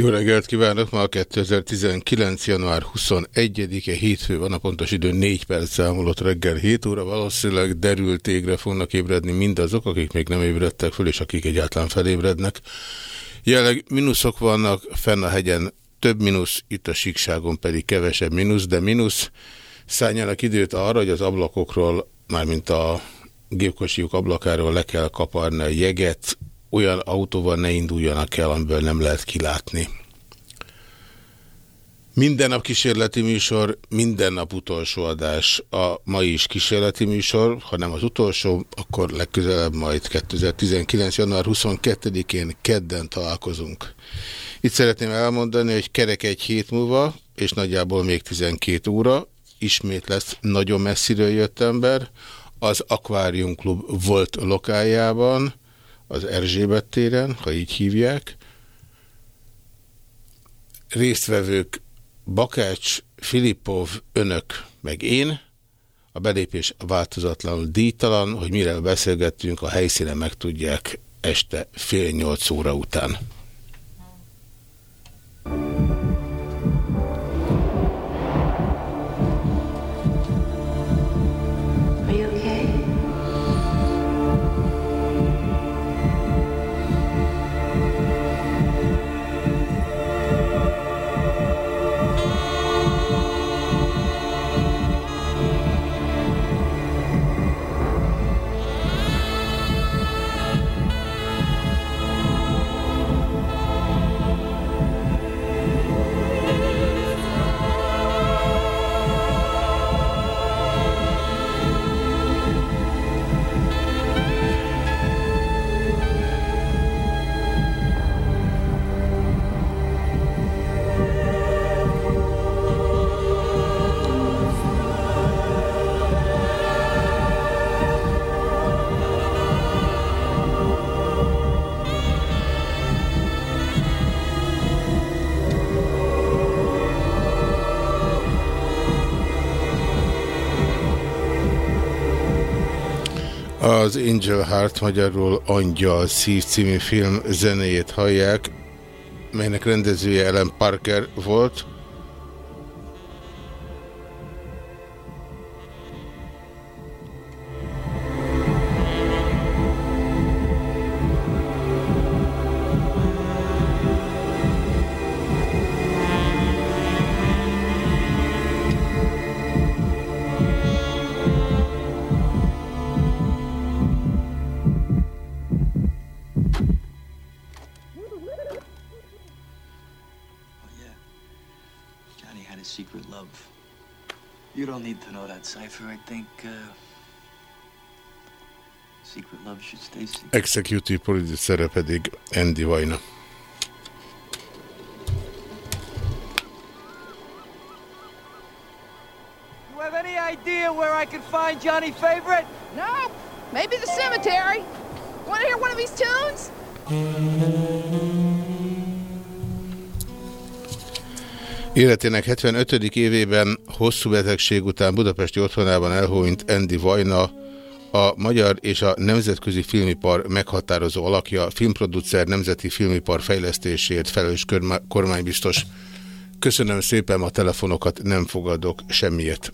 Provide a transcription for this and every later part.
Jó reggelt kívánok! Ma a 2019. január 21-e hétfő van, a pontos idő 4 perc számolott reggel 7 óra. Valószínűleg derült égre fognak ébredni mindazok, akik még nem ébredtek föl, és akik egyáltalán felébrednek. Jelenleg mínuszok vannak, fenn a hegyen több mínusz, itt a síkságon pedig kevesebb mínusz, de mínusz szálljanak időt arra, hogy az ablakokról, mármint a gépkocsiuk ablakáról le kell kaparni a jeget, olyan autóval ne induljanak el, amiből nem lehet kilátni. Minden nap kísérleti műsor, minden nap utolsó adás. A mai is kísérleti műsor, ha nem az utolsó, akkor legközelebb majd 2019. január 22-én kedden találkozunk. Itt szeretném elmondani, hogy kerek egy hét múlva, és nagyjából még 12 óra, ismét lesz nagyon messziről jött ember, az Aquarium Klub volt lokájában, az Erzsébet téren, ha így hívják. Résztvevők Bakács, Filipov, önök, meg én. A belépés változatlanul díjtalan, hogy mire beszélgettünk, a helyszínen megtudják este fél nyolc óra után. Az Heart magyarul Angyal Szív című film zenéjét hallják, melynek rendezője Ellen Parker volt. Executive producer pedig Andy Vajna. You have any idea where I can find Johnny Favorite? No, maybe the cemetery. Want to hear one of these tunes? Életének 75. évében hosszú betegség után budapesti otthonában elhunyt Andy Vajna, a magyar és a nemzetközi filmipar meghatározó alakja, filmproducer, nemzeti filmipar fejlesztésért felelős kormánybiztos. Köszönöm szépen, a telefonokat nem fogadok semmiért.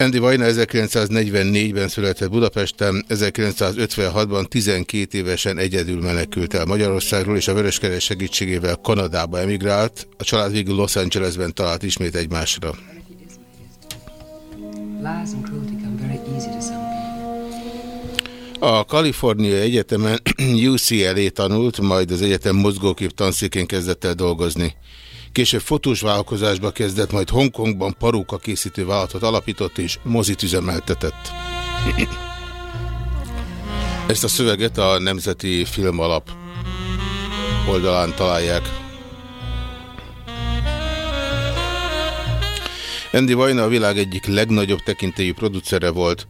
Andy Vajna 1944-ben született Budapesten, 1956-ban 12 évesen egyedül menekült el Magyarországról, és a Vöröskeres segítségével Kanadába emigrált, a család végül Los Angelesben talált ismét egymásra. A Kalifornia Egyetemen UCLA tanult, majd az egyetem mozgókép tanszékén kezdett el dolgozni. Később fotós vállalkozásba kezdett, majd Hongkongban paróka készítő vállalatot alapított és mozit üzemeltetett. Ezt a szöveget a Nemzeti Filmalap oldalán találják. Andy Vajna a világ egyik legnagyobb tekintélyű producere volt.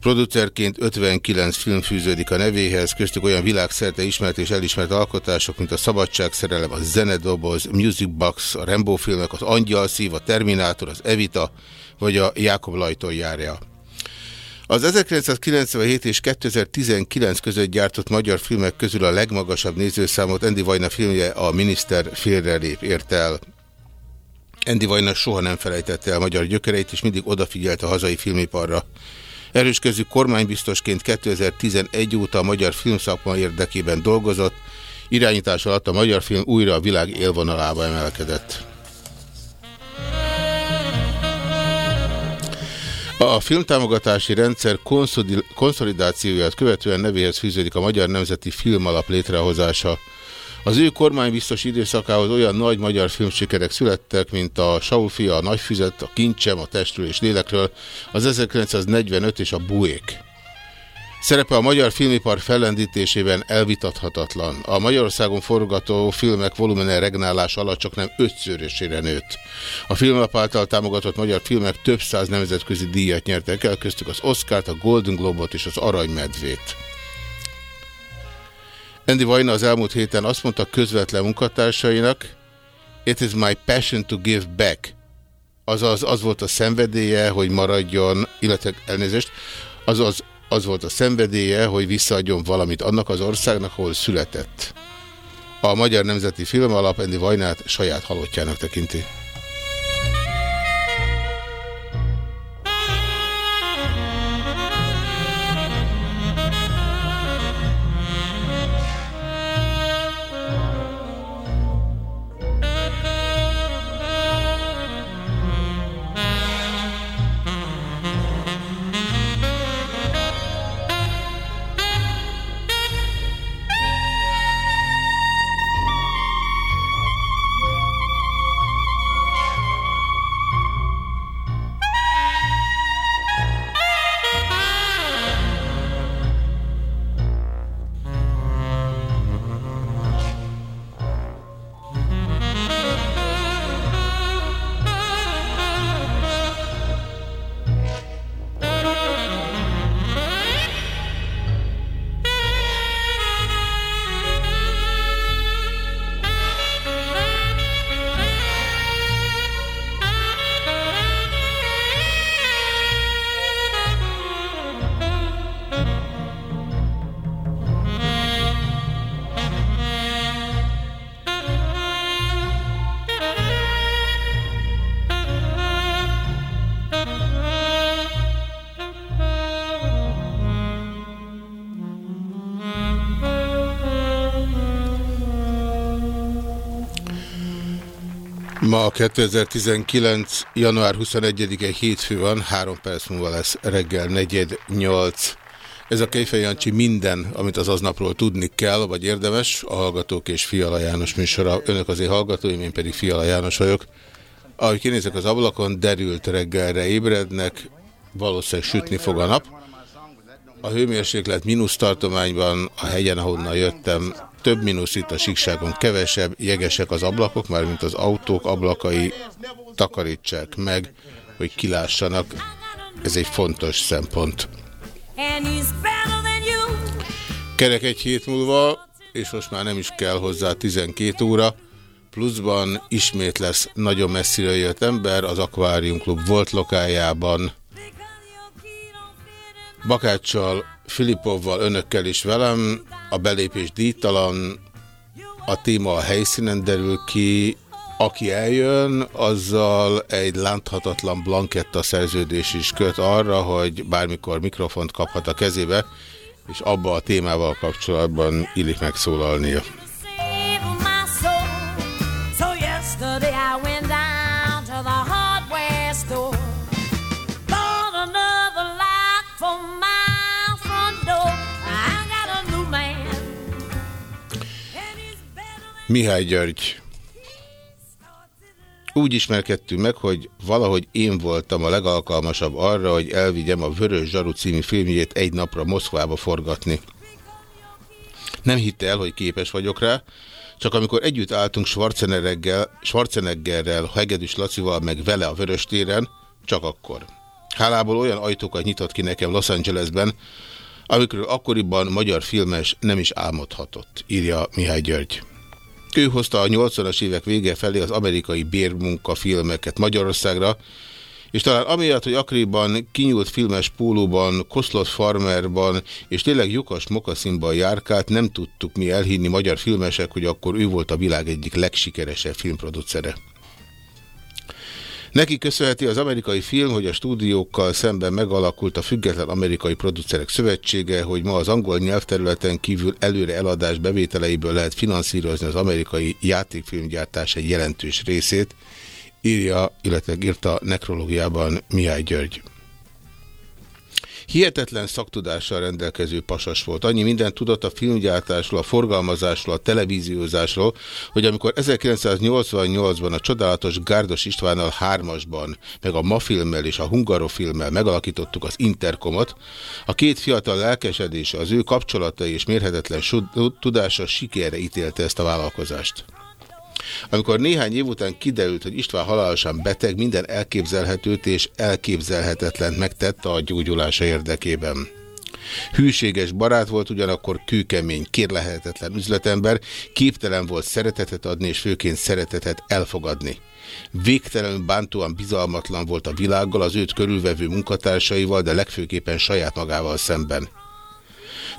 Producerként 59 film fűződik a nevéhez, köztük olyan világszerte ismert és elismert alkotások, mint a Szabadságszerelem, a Zenedoboz, Music Box, a Rambo filmek, az Angyal Szív, a Terminátor, az Evita, vagy a Jákob Lajton járja. Az 1997 és 2019 között gyártott magyar filmek közül a legmagasabb nézőszámot Andy Vajna filmje a Miniszter félrelép ért el. Andy Vajna soha nem felejtette el magyar gyökereit, és mindig odafigyelt a hazai filmiparra. Erős közű kormánybiztosként 2011 óta a magyar filmszakma érdekében dolgozott, irányítás alatt a magyar film újra a világ élvonalába emelkedett. A filmtámogatási rendszer konszolidációját követően nevéhez fűződik a Magyar Nemzeti Filmalap létrehozása. Az ő kormánybiztos időszakához olyan nagy magyar filmsikerek születtek, mint a Saul fia, a Nagyfüzet, a Kincsem, a Testről és Lélekről, az 1945 és a Buék. Szerepe a magyar filmipar fellendítésében elvitathatatlan. A Magyarországon forgató filmek volumene regnálás alatt csak nem ötszörösére nőtt. A filmlap által támogatott magyar filmek több száz nemzetközi díjat nyertek el, köztük az Oscárt, a Golden Globot és az Aranymedvét. Andy Vajna az elmúlt héten azt mondta közvetlen munkatársainak, It is my passion to give back. Azaz az volt a szenvedélye, hogy maradjon, illetve elnézést, azaz az volt a szenvedélye, hogy visszaadjon valamit annak az országnak, ahol született. A Magyar Nemzeti Film Alap Andy Vajnát saját halottjának tekinti. 2019. január 21-e hétfő van, három perc múlva lesz reggel negyed nyolc. Ez a Kejfej Jancsi minden, amit az aznapról tudni kell, vagy érdemes, a Hallgatók és Fiala János műsora. Önök azért hallgatóim, én pedig Fiala János vagyok. Ahogy kinézek az ablakon, derült reggelre ébrednek, valószínűleg sütni fog a nap. A hőmérséklet mínusz tartományban, a hegyen, ahonnan jöttem, több mínusz itt a síkságon, kevesebb, jegesek az ablakok, már mint az autók ablakai takarítsák meg, hogy kilássanak. Ez egy fontos szempont. Kerek egy hét múlva, és most már nem is kell hozzá 12 óra, pluszban ismét lesz nagyon messziről jött ember az Aquarium Klub volt lokájában. Bakáccsal, Filipovval, önökkel is velem, a belépés díjtalan, a téma a helyszínen derül ki, aki eljön, azzal egy láthatatlan blanketta szerződés is köt arra, hogy bármikor mikrofont kaphat a kezébe, és abba a témával kapcsolatban illik megszólalnia. Mihály György. Úgy ismerkedtünk meg, hogy valahogy én voltam a legalkalmasabb arra, hogy elvigyem a Vörös Zsaru című filmjét egy napra Moszkvába forgatni. Nem hitte el, hogy képes vagyok rá, csak amikor együtt álltunk Schwarzeneggerrel, Schwarzeneggerrel Hegedűs Lacival, meg vele a Vörös téren, csak akkor. Hálából olyan ajtókat nyitott ki nekem Los Angelesben, amikről akkoriban magyar filmes nem is álmodhatott, írja Mihály György. Ő hozta a 80-as évek vége felé az amerikai bérmunkafilmeket Magyarországra, és talán amiatt, hogy akriban kinyúlt filmes pólóban, koszlott farmerban és tényleg lyukas mokaszínban járkált, nem tudtuk mi elhinni magyar filmesek, hogy akkor ő volt a világ egyik legsikeresebb filmproducere. Neki köszönheti az amerikai film, hogy a stúdiókkal szemben megalakult a Független Amerikai Producerek Szövetsége, hogy ma az angol nyelvterületen kívül előre eladás bevételeiből lehet finanszírozni az amerikai játékfilmgyártás egy jelentős részét, írja, illetve írta nekrológiában Mihály György. Hihetetlen szaktudással rendelkező pasas volt. Annyi mindent tudott a filmgyártásról, a forgalmazásról, a televíziózásról, hogy amikor 1988-ban a csodálatos Gárdos Istvánnal hármasban, meg a Mafilmmel és a Hungarofilmmel megalakítottuk az Interkomot, a két fiatal lelkesedése, az ő kapcsolatai és mérhetetlen tudása sikerre ítélte ezt a vállalkozást. Amikor néhány év után kiderült, hogy István halálosan beteg, minden elképzelhetőt és elképzelhetetlen megtette a gyógyulása érdekében. Hűséges barát volt, ugyanakkor kőkemény, kérlehetetlen üzletember, képtelen volt szeretetet adni, és főként szeretetet elfogadni. Végtelenül bántóan bizalmatlan volt a világgal, az őt körülvevő munkatársaival, de legfőképpen saját magával szemben.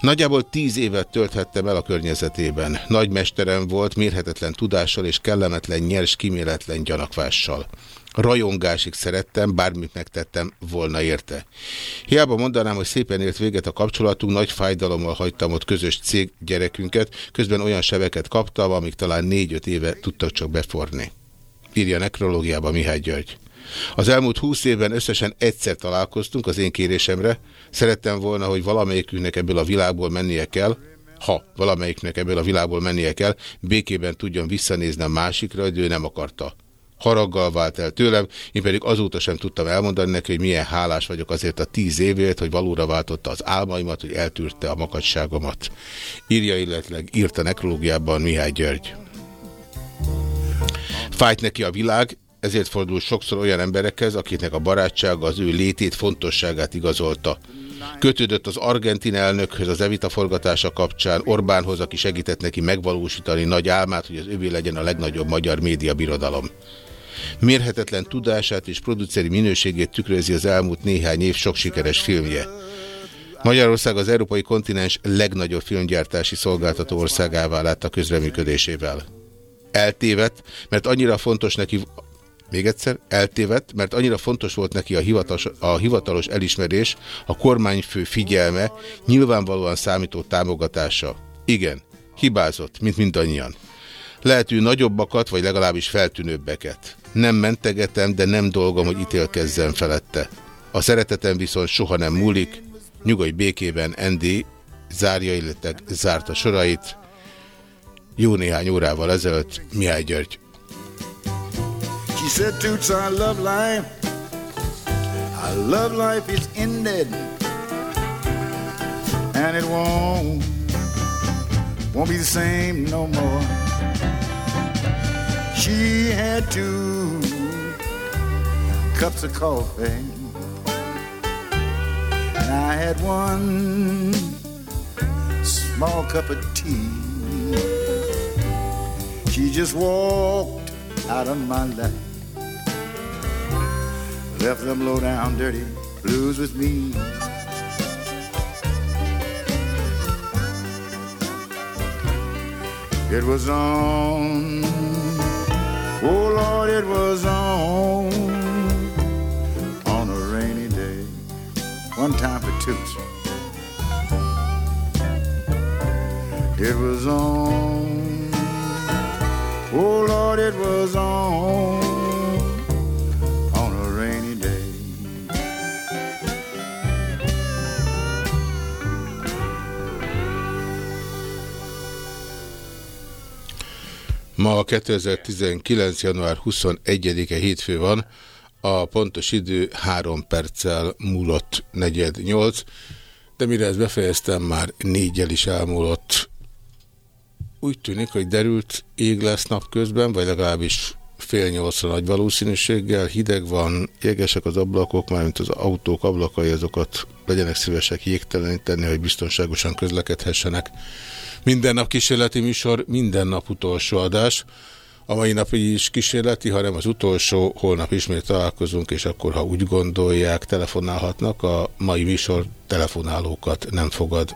Nagyjából tíz évet tölthettem el a környezetében. Nagy mesterem volt, mérhetetlen tudással és kellemetlen, nyers, kiméletlen gyanakvással. Rajongásig szerettem, bármit megtettem volna érte. Hiába mondanám, hogy szépen ért véget a kapcsolatunk, nagy fájdalommal hagytam ott közös cég gyerekünket, közben olyan sebeket kaptam, amik talán négy-öt éve tudtak csak beforni. Írja nekrológiába Mihály György. Az elmúlt húsz évben összesen egyszer találkoztunk az én kérésemre. Szerettem volna, hogy valamelyikünknek ebből a világból mennie kell, ha valamelyiknek ebből a világból mennie kell, békében tudjon visszanézni a másikra, hogy ő nem akarta. Haraggal vált el tőlem, én pedig azóta sem tudtam elmondani neki, hogy milyen hálás vagyok azért a tíz évért, hogy valóra váltotta az álmaimat, hogy eltűrte a makadságomat. Írja, illetve írta nekrológiában Mihály György. Fájt neki a világ, ezért fordul sokszor olyan emberekhez, akiknek a barátsága az ő létét, fontosságát igazolta. Kötődött az argentin elnökhöz az Evita forgatása kapcsán, Orbánhoz, aki segített neki megvalósítani nagy álmát, hogy az övé legyen a legnagyobb magyar média birodalom. Mérhetetlen tudását és produceri minőségét tükrözi az elmúlt néhány év sok sikeres filmje. Magyarország az európai kontinens legnagyobb filmgyártási szolgáltató országává lett a közreműködésével. Eltévet, mert annyira fontos neki még egyszer, eltévedt, mert annyira fontos volt neki a hivatalos, a hivatalos elismerés, a kormányfő figyelme, nyilvánvalóan számító támogatása. Igen, hibázott, mint mindannyian. Lehet ő nagyobbakat, vagy legalábbis feltűnőbbeket. Nem mentegetem, de nem dolgom, hogy ítélkezzem felette. A szeretetem viszont soha nem múlik. Nyugodj békében, Andy zárja, illetve zárta sorait. Jó néhány órával ezelőtt Mihály György. She said, Toots, I love life. I love life is ended. And it won't, won't be the same no more. She had two cups of coffee. And I had one small cup of tea. She just walked out of my life. Left them low down dirty blues with me. It was on, oh Lord, it was on, on a rainy day. One time for toots. It was on, oh Lord, it was on. Ma 2019. január 21-e hétfő van, a pontos idő 3 perccel múlott 48, de mire ezt befejeztem, már négyel is elmúlott. Úgy tűnik, hogy derült ég lesz napközben, vagy legalábbis fél nyolcra nagy valószínűséggel, hideg van, jégesek az ablakok, mármint az autók ablakai, azokat legyenek szívesek jégteleníteni, hogy biztonságosan közlekedhessenek. Minden nap kísérleti műsor, minden nap utolsó adás. A mai nap is kísérleti, hanem az utolsó, holnap ismét találkozunk, és akkor, ha úgy gondolják, telefonálhatnak, a mai műsor telefonálókat nem fogad.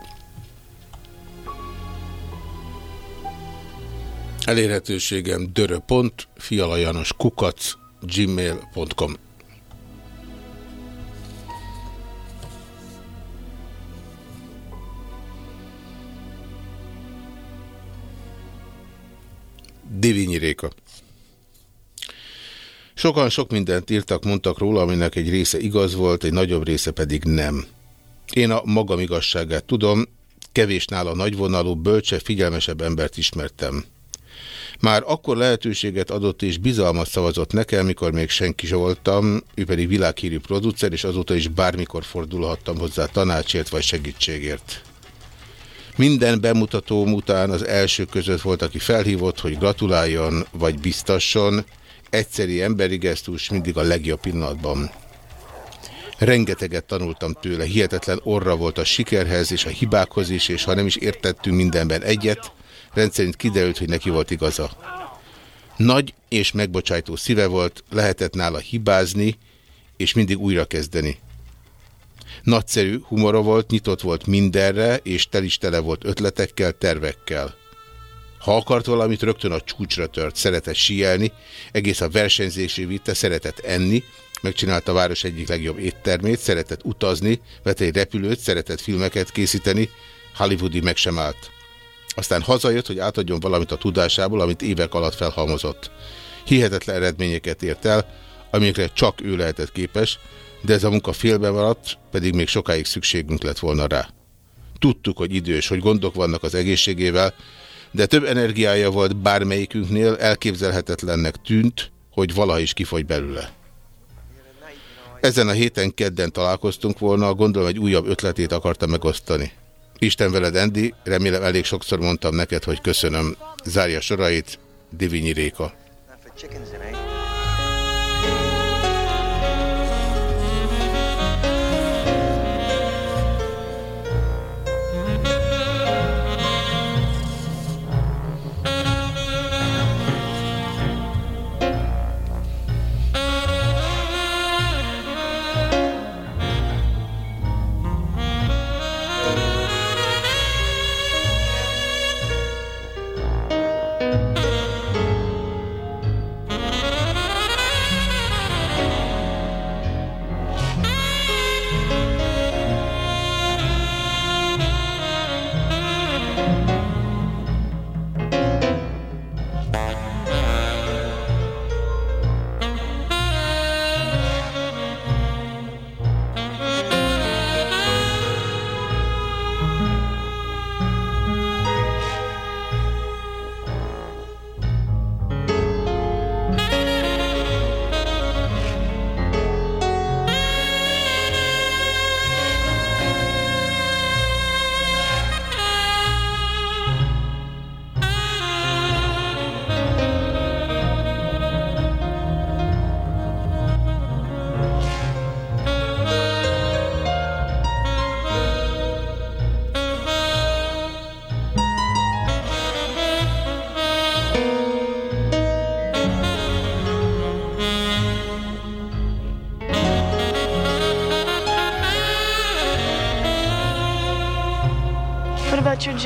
Elérhetőségem dörö.fialajanoskukac gmail.com Divinyi Réka Sokan sok mindent írtak, mondtak róla, aminek egy része igaz volt, egy nagyobb része pedig nem. Én a magam igazságát tudom, kevés nála nagyvonalú, bölcse, figyelmesebb embert ismertem. Már akkor lehetőséget adott és bizalmat szavazott nekem, mikor még senki voltam, ő pedig világhírű producer, és azóta is bármikor fordulhattam hozzá tanácsért vagy segítségért. Minden bemutatóm után az első között volt, aki felhívott, hogy gratuláljon vagy biztasson, egyszeri emberi gesztus mindig a legjobb pillanatban. Rengeteget tanultam tőle, hihetetlen orra volt a sikerhez és a hibákhoz is, és ha nem is értettünk mindenben egyet, rendszerint kiderült, hogy neki volt igaza. Nagy és megbocsájtó szíve volt, lehetett nála hibázni, és mindig újra kezdeni. Nagyszerű humora volt, nyitott volt mindenre, és tel is tele volt ötletekkel, tervekkel. Ha akart valamit, rögtön a csúcsra tört, szeretett síelni, egész a versenyzésé vitte, szeretett enni, megcsinálta a város egyik legjobb éttermét, szeretett utazni, vett egy repülőt, szeretett filmeket készíteni, hollywoodi meg sem állt. Aztán hazajött, hogy átadjon valamit a tudásából, amit évek alatt felhalmozott. Hihetetlen eredményeket ért el, amikre csak ő lehetett képes, de ez a munka félbe maradt, pedig még sokáig szükségünk lett volna rá. Tudtuk, hogy idős, hogy gondok vannak az egészségével, de több energiája volt bármelyikünknél, elképzelhetetlennek tűnt, hogy valaha is kifogy belőle. Ezen a héten kedden találkoztunk volna, gondolom egy újabb ötletét akarta megosztani. Isten veled, Endi, remélem elég sokszor mondtam neked, hogy köszönöm. Zárja sorait, Divinyi Réka.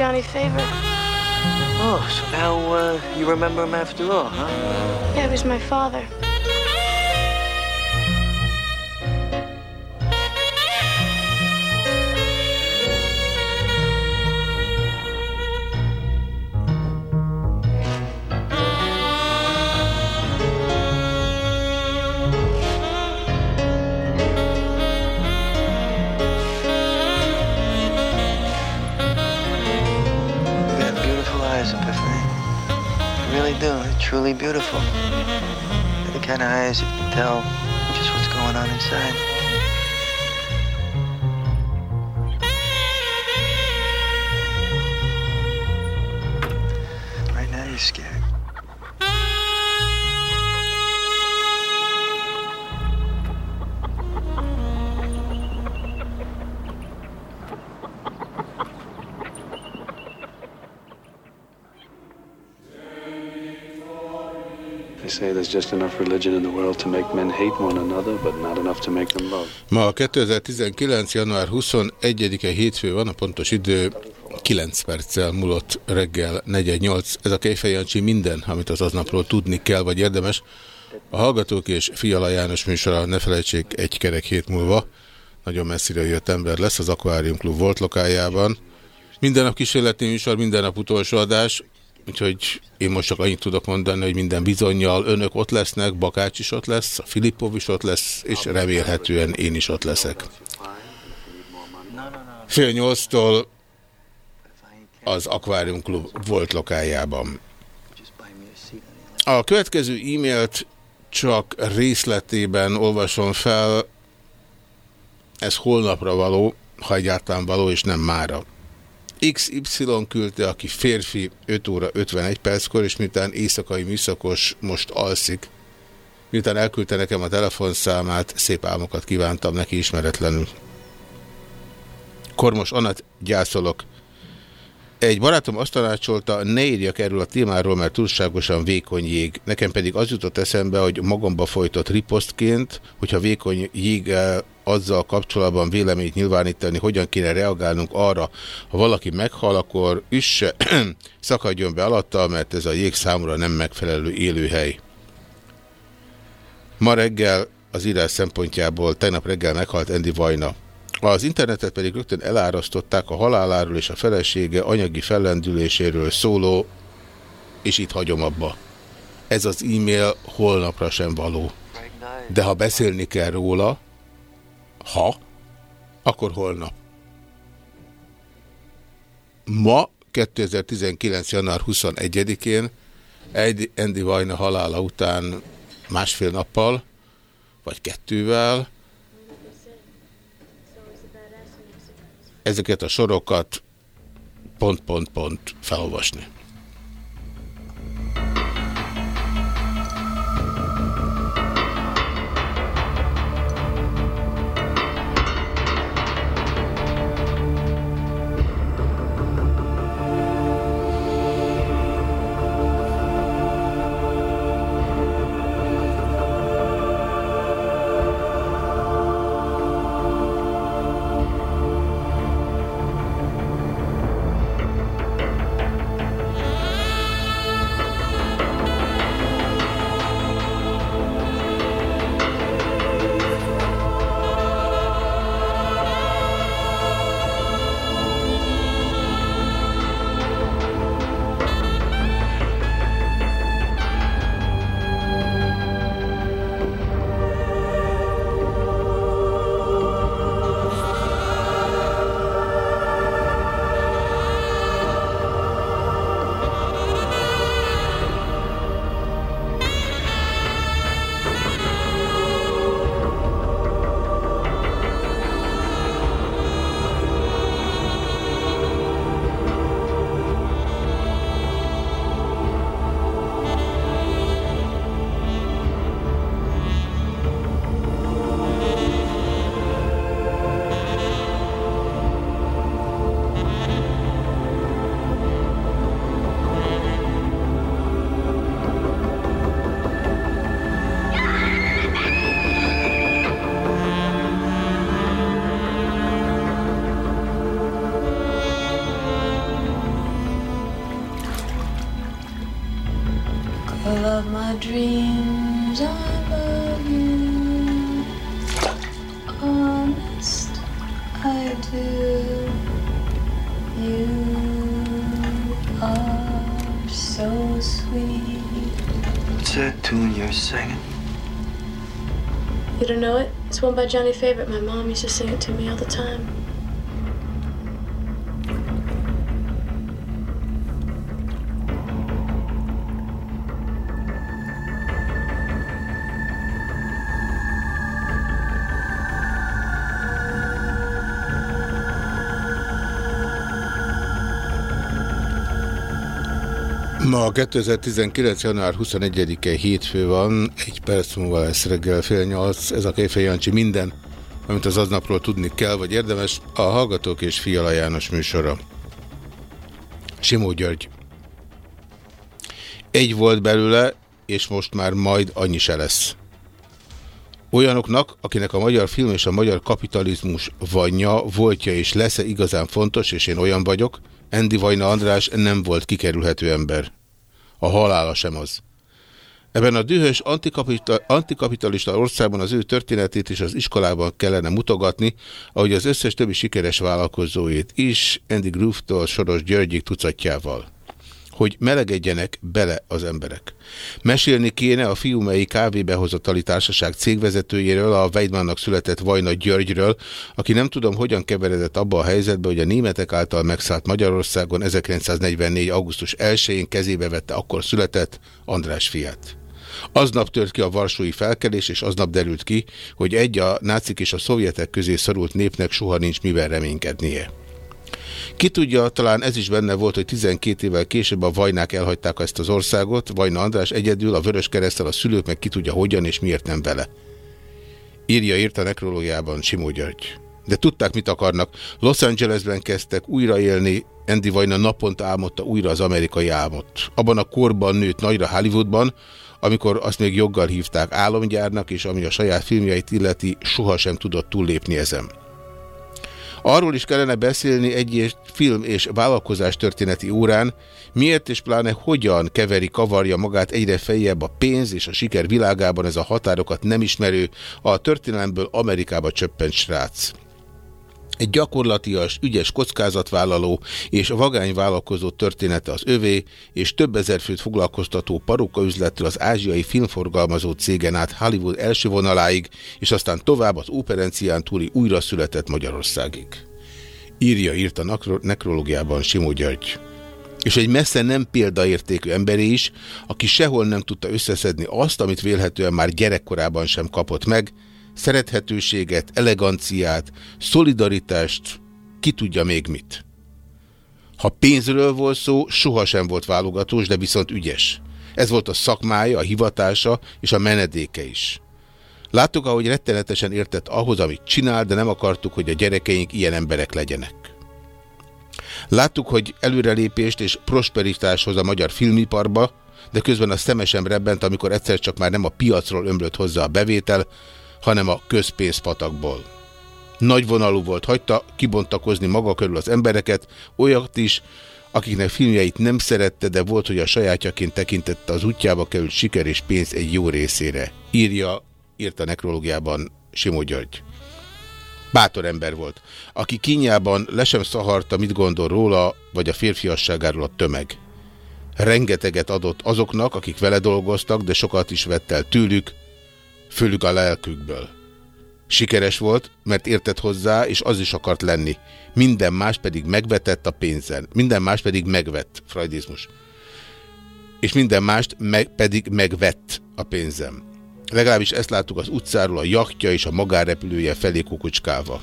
Johnny Favor? Oh, so now uh, you remember him after all, huh? Yeah, he was my father. Beautiful. They're the kind of eyes you can tell just what's going on inside. Just enough religion in the world to make men hate one another, but not enough to make them love. Ma 2019. január 21-e hétfő van, a pontos idő 9 perccel múlott reggel 418. Ez a Kejfej Jancsi minden, amit az aznapról tudni kell, vagy érdemes. A Hallgatók és Fiala János műsora, ne felejtsék, egy kerek hét múlva. Nagyon messzire jött ember lesz az Aquarium Club volt lokájában. Minden nap kísérleti műsor, minden nap utolsó adás. Úgyhogy én most csak annyit tudok mondani, hogy minden bizonyal önök ott lesznek, Bakács is ott lesz, a Filippov is ott lesz, és remélhetően én is ott leszek. Fél nyolctól az Aquarium Club volt lokájában. A következő e-mailt csak részletében olvasom fel, ez holnapra való, ha egyáltalán való, és nem mára. XY küldte, aki férfi 5 óra 51 perckor, és miután éjszakai műszakos most alszik, miután elküldte nekem a telefonszámát, szép álmokat kívántam neki ismeretlenül. Kormos Anat gyászolok. Egy barátom azt tanácsolta, ne írjak erről a témáról, mert túlságosan vékony jég. Nekem pedig az jutott eszembe, hogy magamba folytott riposztként, hogyha vékony jég azzal kapcsolatban véleményt nyilvánítani, hogyan kéne reagálnunk arra, ha valaki meghal, akkor üsse, szakadjon be alatta, mert ez a jég számomra nem megfelelő élőhely. Ma reggel az írás szempontjából tegnap reggel meghalt Andy Vajna. Az internetet pedig rögtön elárasztották a haláláról és a felesége anyagi fellendüléséről szóló, és itt hagyom abba. Ez az e-mail holnapra sem való. De ha beszélni kell róla, ha, akkor holnap. Ma, 2019. január 21-én, egy Andy Vajna halála után másfél nappal, vagy kettővel, ezeket a sorokat pont-pont-pont felolvasni. Dreams, I love you. Honest, I do. You are so sweet. What's that tune you're singing? You don't know it? It's one by Johnny Favorite. My mom used to sing it to me all the time. Ma 2019. január 21-e hétfő van, egy perc múlva lesz reggel fél nyolc, ez a Kejfej Jancsi minden, amit az aznapról tudni kell, vagy érdemes, a Hallgatók és Fiala János műsora. Simó György. Egy volt belőle, és most már majd annyi se lesz. Olyanoknak, akinek a magyar film és a magyar kapitalizmus vanya, voltja és lesz-e igazán fontos, és én olyan vagyok, Endi Vajna András nem volt kikerülhető ember. A halála sem az. Ebben a dühös antikapita antikapitalista országban az ő történetét is az iskolában kellene mutogatni, ahogy az összes többi sikeres vállalkozóét is, Andy Groove-tól Soros Györgyik tucatjával hogy melegedjenek bele az emberek. Mesélni kéne a fiumei kávébehozatali társaság cégvezetőjéről, a Weidmannnak született Vajna Györgyről, aki nem tudom hogyan keveredett abba a helyzetbe, hogy a németek által megszállt Magyarországon 1944. augusztus 1-én kezébe vette akkor született András fiát. Aznap tört ki a varsói felkelés, és aznap derült ki, hogy egy a nácik és a szovjetek közé szorult népnek soha nincs mivel reménykednie. Ki tudja, talán ez is benne volt, hogy 12 évvel később a Vajnák elhagyták ezt az országot, Vajna András egyedül, a Vörös Keresztel, a szülők meg ki tudja hogyan és miért nem vele. Írja írt a nekrológiában Simó György. De tudták, mit akarnak. Los Angelesben kezdtek újraélni, Andy Vajna naponta álmodta újra az amerikai álmot. Abban a korban nőtt nagyra Hollywoodban, amikor azt még joggal hívták álomgyárnak, és ami a saját filmjeit illeti, sohasem tudott túllépni ezen. Arról is kellene beszélni egy film és vállalkozás történeti órán, miért és pláne hogyan keveri, kavarja magát egyre feljebb a pénz és a siker világában ez a határokat nem ismerő, a történelemből Amerikába csöppent srác. Egy gyakorlatias, ügyes kockázatvállaló és vagányvállalkozó története az övé, és több ezer főt foglalkoztató üzlettől az ázsiai filmforgalmazó cégen át Hollywood első vonaláig, és aztán tovább az operencián túli újra született Magyarországig. Írja írt a nekrológiában Simó György. És egy messze nem példaértékű emberé is, aki sehol nem tudta összeszedni azt, amit vélhetően már gyerekkorában sem kapott meg, szerethetőséget, eleganciát, szolidaritást, ki tudja még mit. Ha pénzről volt szó, sohasem volt válogatós, de viszont ügyes. Ez volt a szakmája, a hivatása és a menedéke is. Láttuk, ahogy rettenetesen értett ahhoz, amit csinál, de nem akartuk, hogy a gyerekeink ilyen emberek legyenek. Láttuk, hogy előrelépést és prosperitáshoz a magyar filmiparba, de közben a szemesem rebbent, amikor egyszer csak már nem a piacról ömlött hozzá a bevétel, hanem a közpénzpatakból. Nagyvonalú volt, hagyta kibontakozni maga körül az embereket, olyat is, akiknek filmjeit nem szerette, de volt, hogy a sajátjaként tekintette az útjába került siker és pénz egy jó részére. Írja, írta nekrológiában Simó György. Bátor ember volt, aki kínjában le sem szaharta, mit gondol róla, vagy a férfiasságáról a tömeg. Rengeteget adott azoknak, akik vele dolgoztak, de sokat is vett el tőlük, fölük a lelkükből. Sikeres volt, mert értett hozzá, és az is akart lenni. Minden más pedig megvetett a pénzen. Minden más pedig megvett, freudizmus. És minden mást meg, pedig megvett a pénzem. Legalábbis ezt láttuk az utcáról, a jachtja és a magárepülője felé kukucskálva.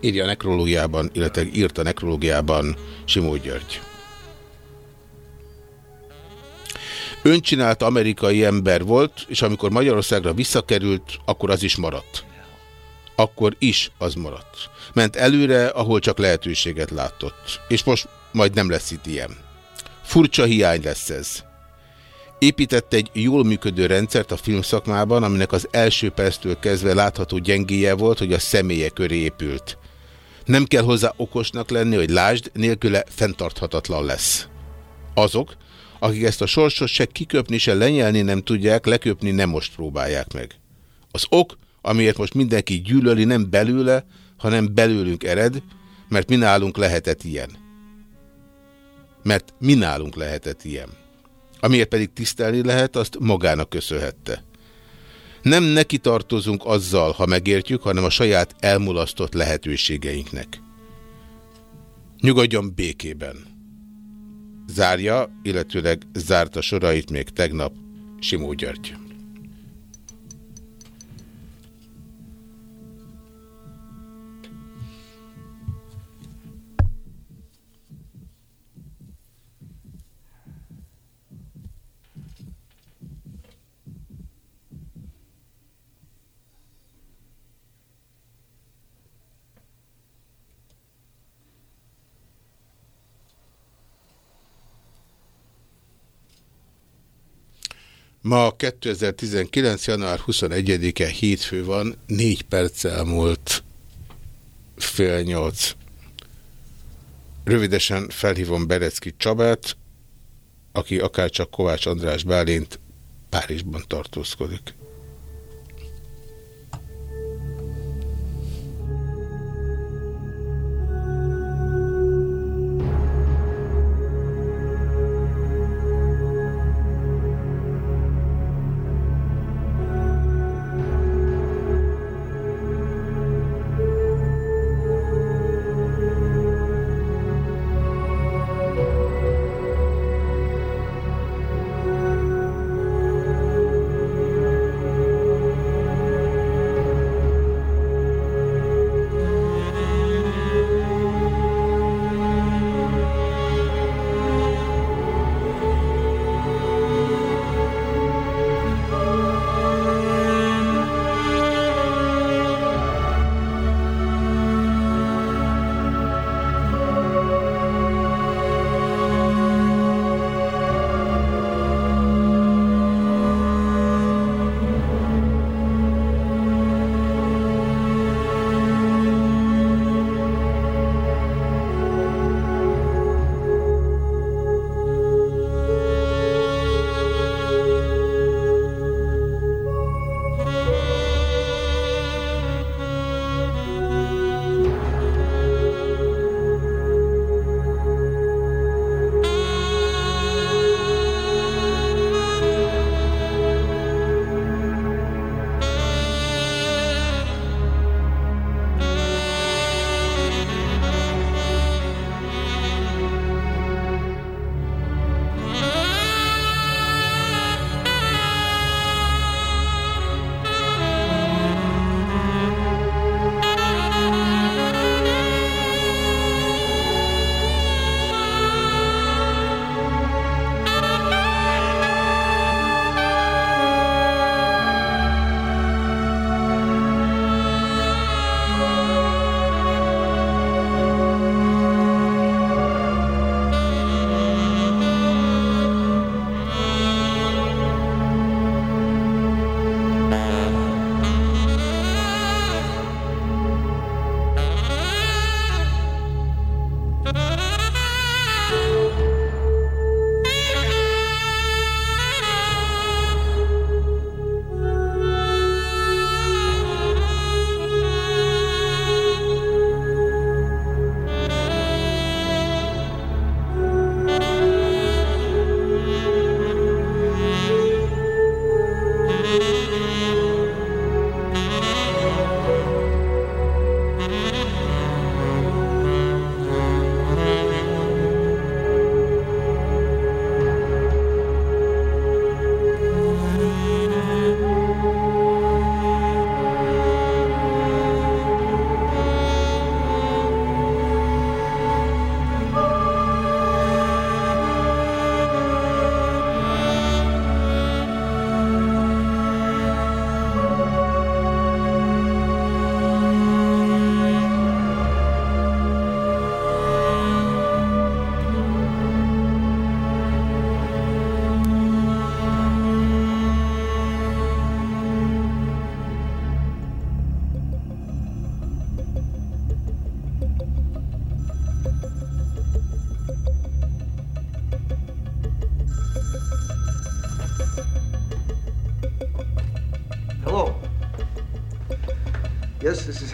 Írja a nekrológiában, illetve írt a nekrológiában Simó György. Öncsinált amerikai ember volt, és amikor Magyarországra visszakerült, akkor az is maradt. Akkor is az maradt. Ment előre, ahol csak lehetőséget látott. És most majd nem lesz itt ilyen. Furcsa hiány lesz ez. Épített egy jól működő rendszert a filmszakmában, aminek az első perctől kezdve látható gyengéje volt, hogy a személye köré épült. Nem kell hozzá okosnak lenni, hogy lásd, nélküle fenntarthatatlan lesz. Azok, akik ezt a sorsot se kiköpni, se lenyelni nem tudják, leköpni nem most próbálják meg. Az ok, amiért most mindenki gyűlöli, nem belőle, hanem belőlünk ered, mert mi nálunk lehetett ilyen. Mert mi nálunk lehetett ilyen. Amiért pedig tisztelni lehet, azt magának köszönhette. Nem neki tartozunk azzal, ha megértjük, hanem a saját elmulasztott lehetőségeinknek. Nyugodjon békében! Zárja, illetőleg zárta sorait még tegnap Simó György. Ma 2019. január 21-e hétfő van, négy perc elmúlt fél nyolc. Rövidesen felhívom Berecki Csabát, aki akárcsak Kovács András Bálint Párizsban tartózkodik.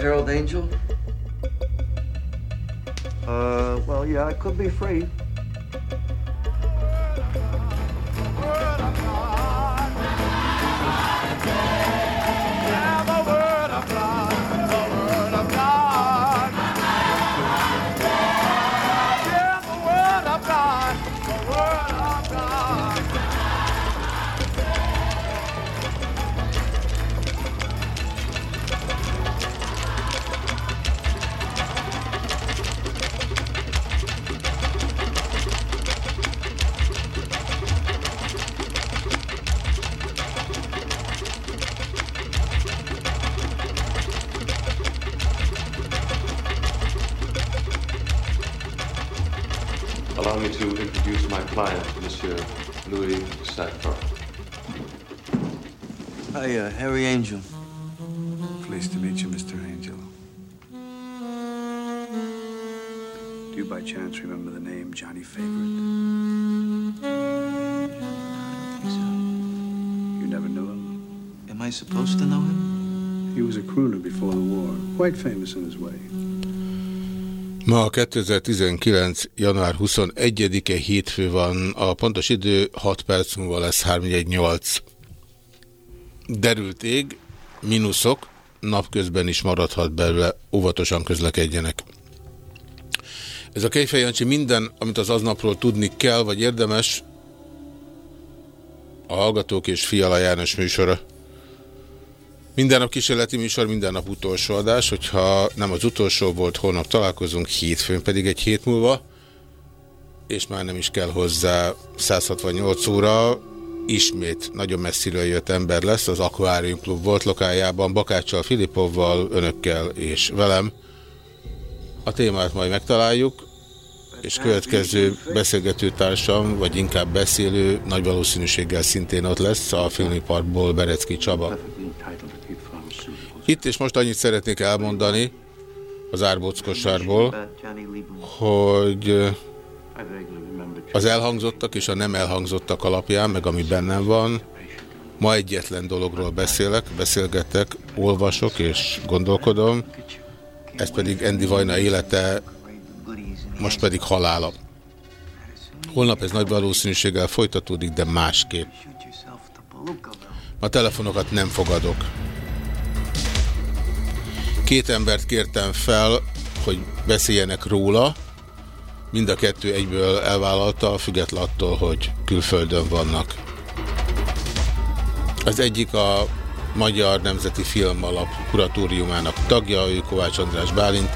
Harold Angel. Uh, well, yeah, I could be free. Chance remember the name Johnny Favorite? You never knew him? Am I supposed to know him? He was a crooner before the war, quite famous in his way. Ma 2019. január 21-e hétfő van, a pontos idő 6 perc múlva lesz 318. Derült ég, mínuszok, napközben is maradhat belőle, óvatosan közlekedjenek. Ez a Kejfej Jancsi minden, amit az aznapról tudni kell, vagy érdemes, a Hallgatók és Fiala János műsora. Minden nap kísérleti műsor, minden nap utolsó adás, hogyha nem az utolsó volt, holnap találkozunk, hétfőn pedig egy hét múlva, és már nem is kell hozzá 168 óra, ismét nagyon messziről jött ember lesz, az Aquarium Club volt lokájában, Bakáccsal, Filipovval, önökkel és velem. A témát majd megtaláljuk, és következő beszélgető társam, vagy inkább beszélő, nagy valószínűséggel szintén ott lesz, a filmiparkból Berecki Csaba. Itt és most annyit szeretnék elmondani az árbockosárból, hogy az elhangzottak és a nem elhangzottak alapján, meg ami bennem van, ma egyetlen dologról beszélek, beszélgetek, olvasok és gondolkodom, ez pedig Andy Vajna élete, most pedig halála. Holnap ez nagy valószínűséggel folytatódik, de másképp. A telefonokat nem fogadok. Két embert kértem fel, hogy beszéljenek róla, mind a kettő egyből elvállalta, független hogy külföldön vannak. Az egyik a Magyar Nemzeti Filmalap kuratóriumának tagja, ő Kovács András Bálint,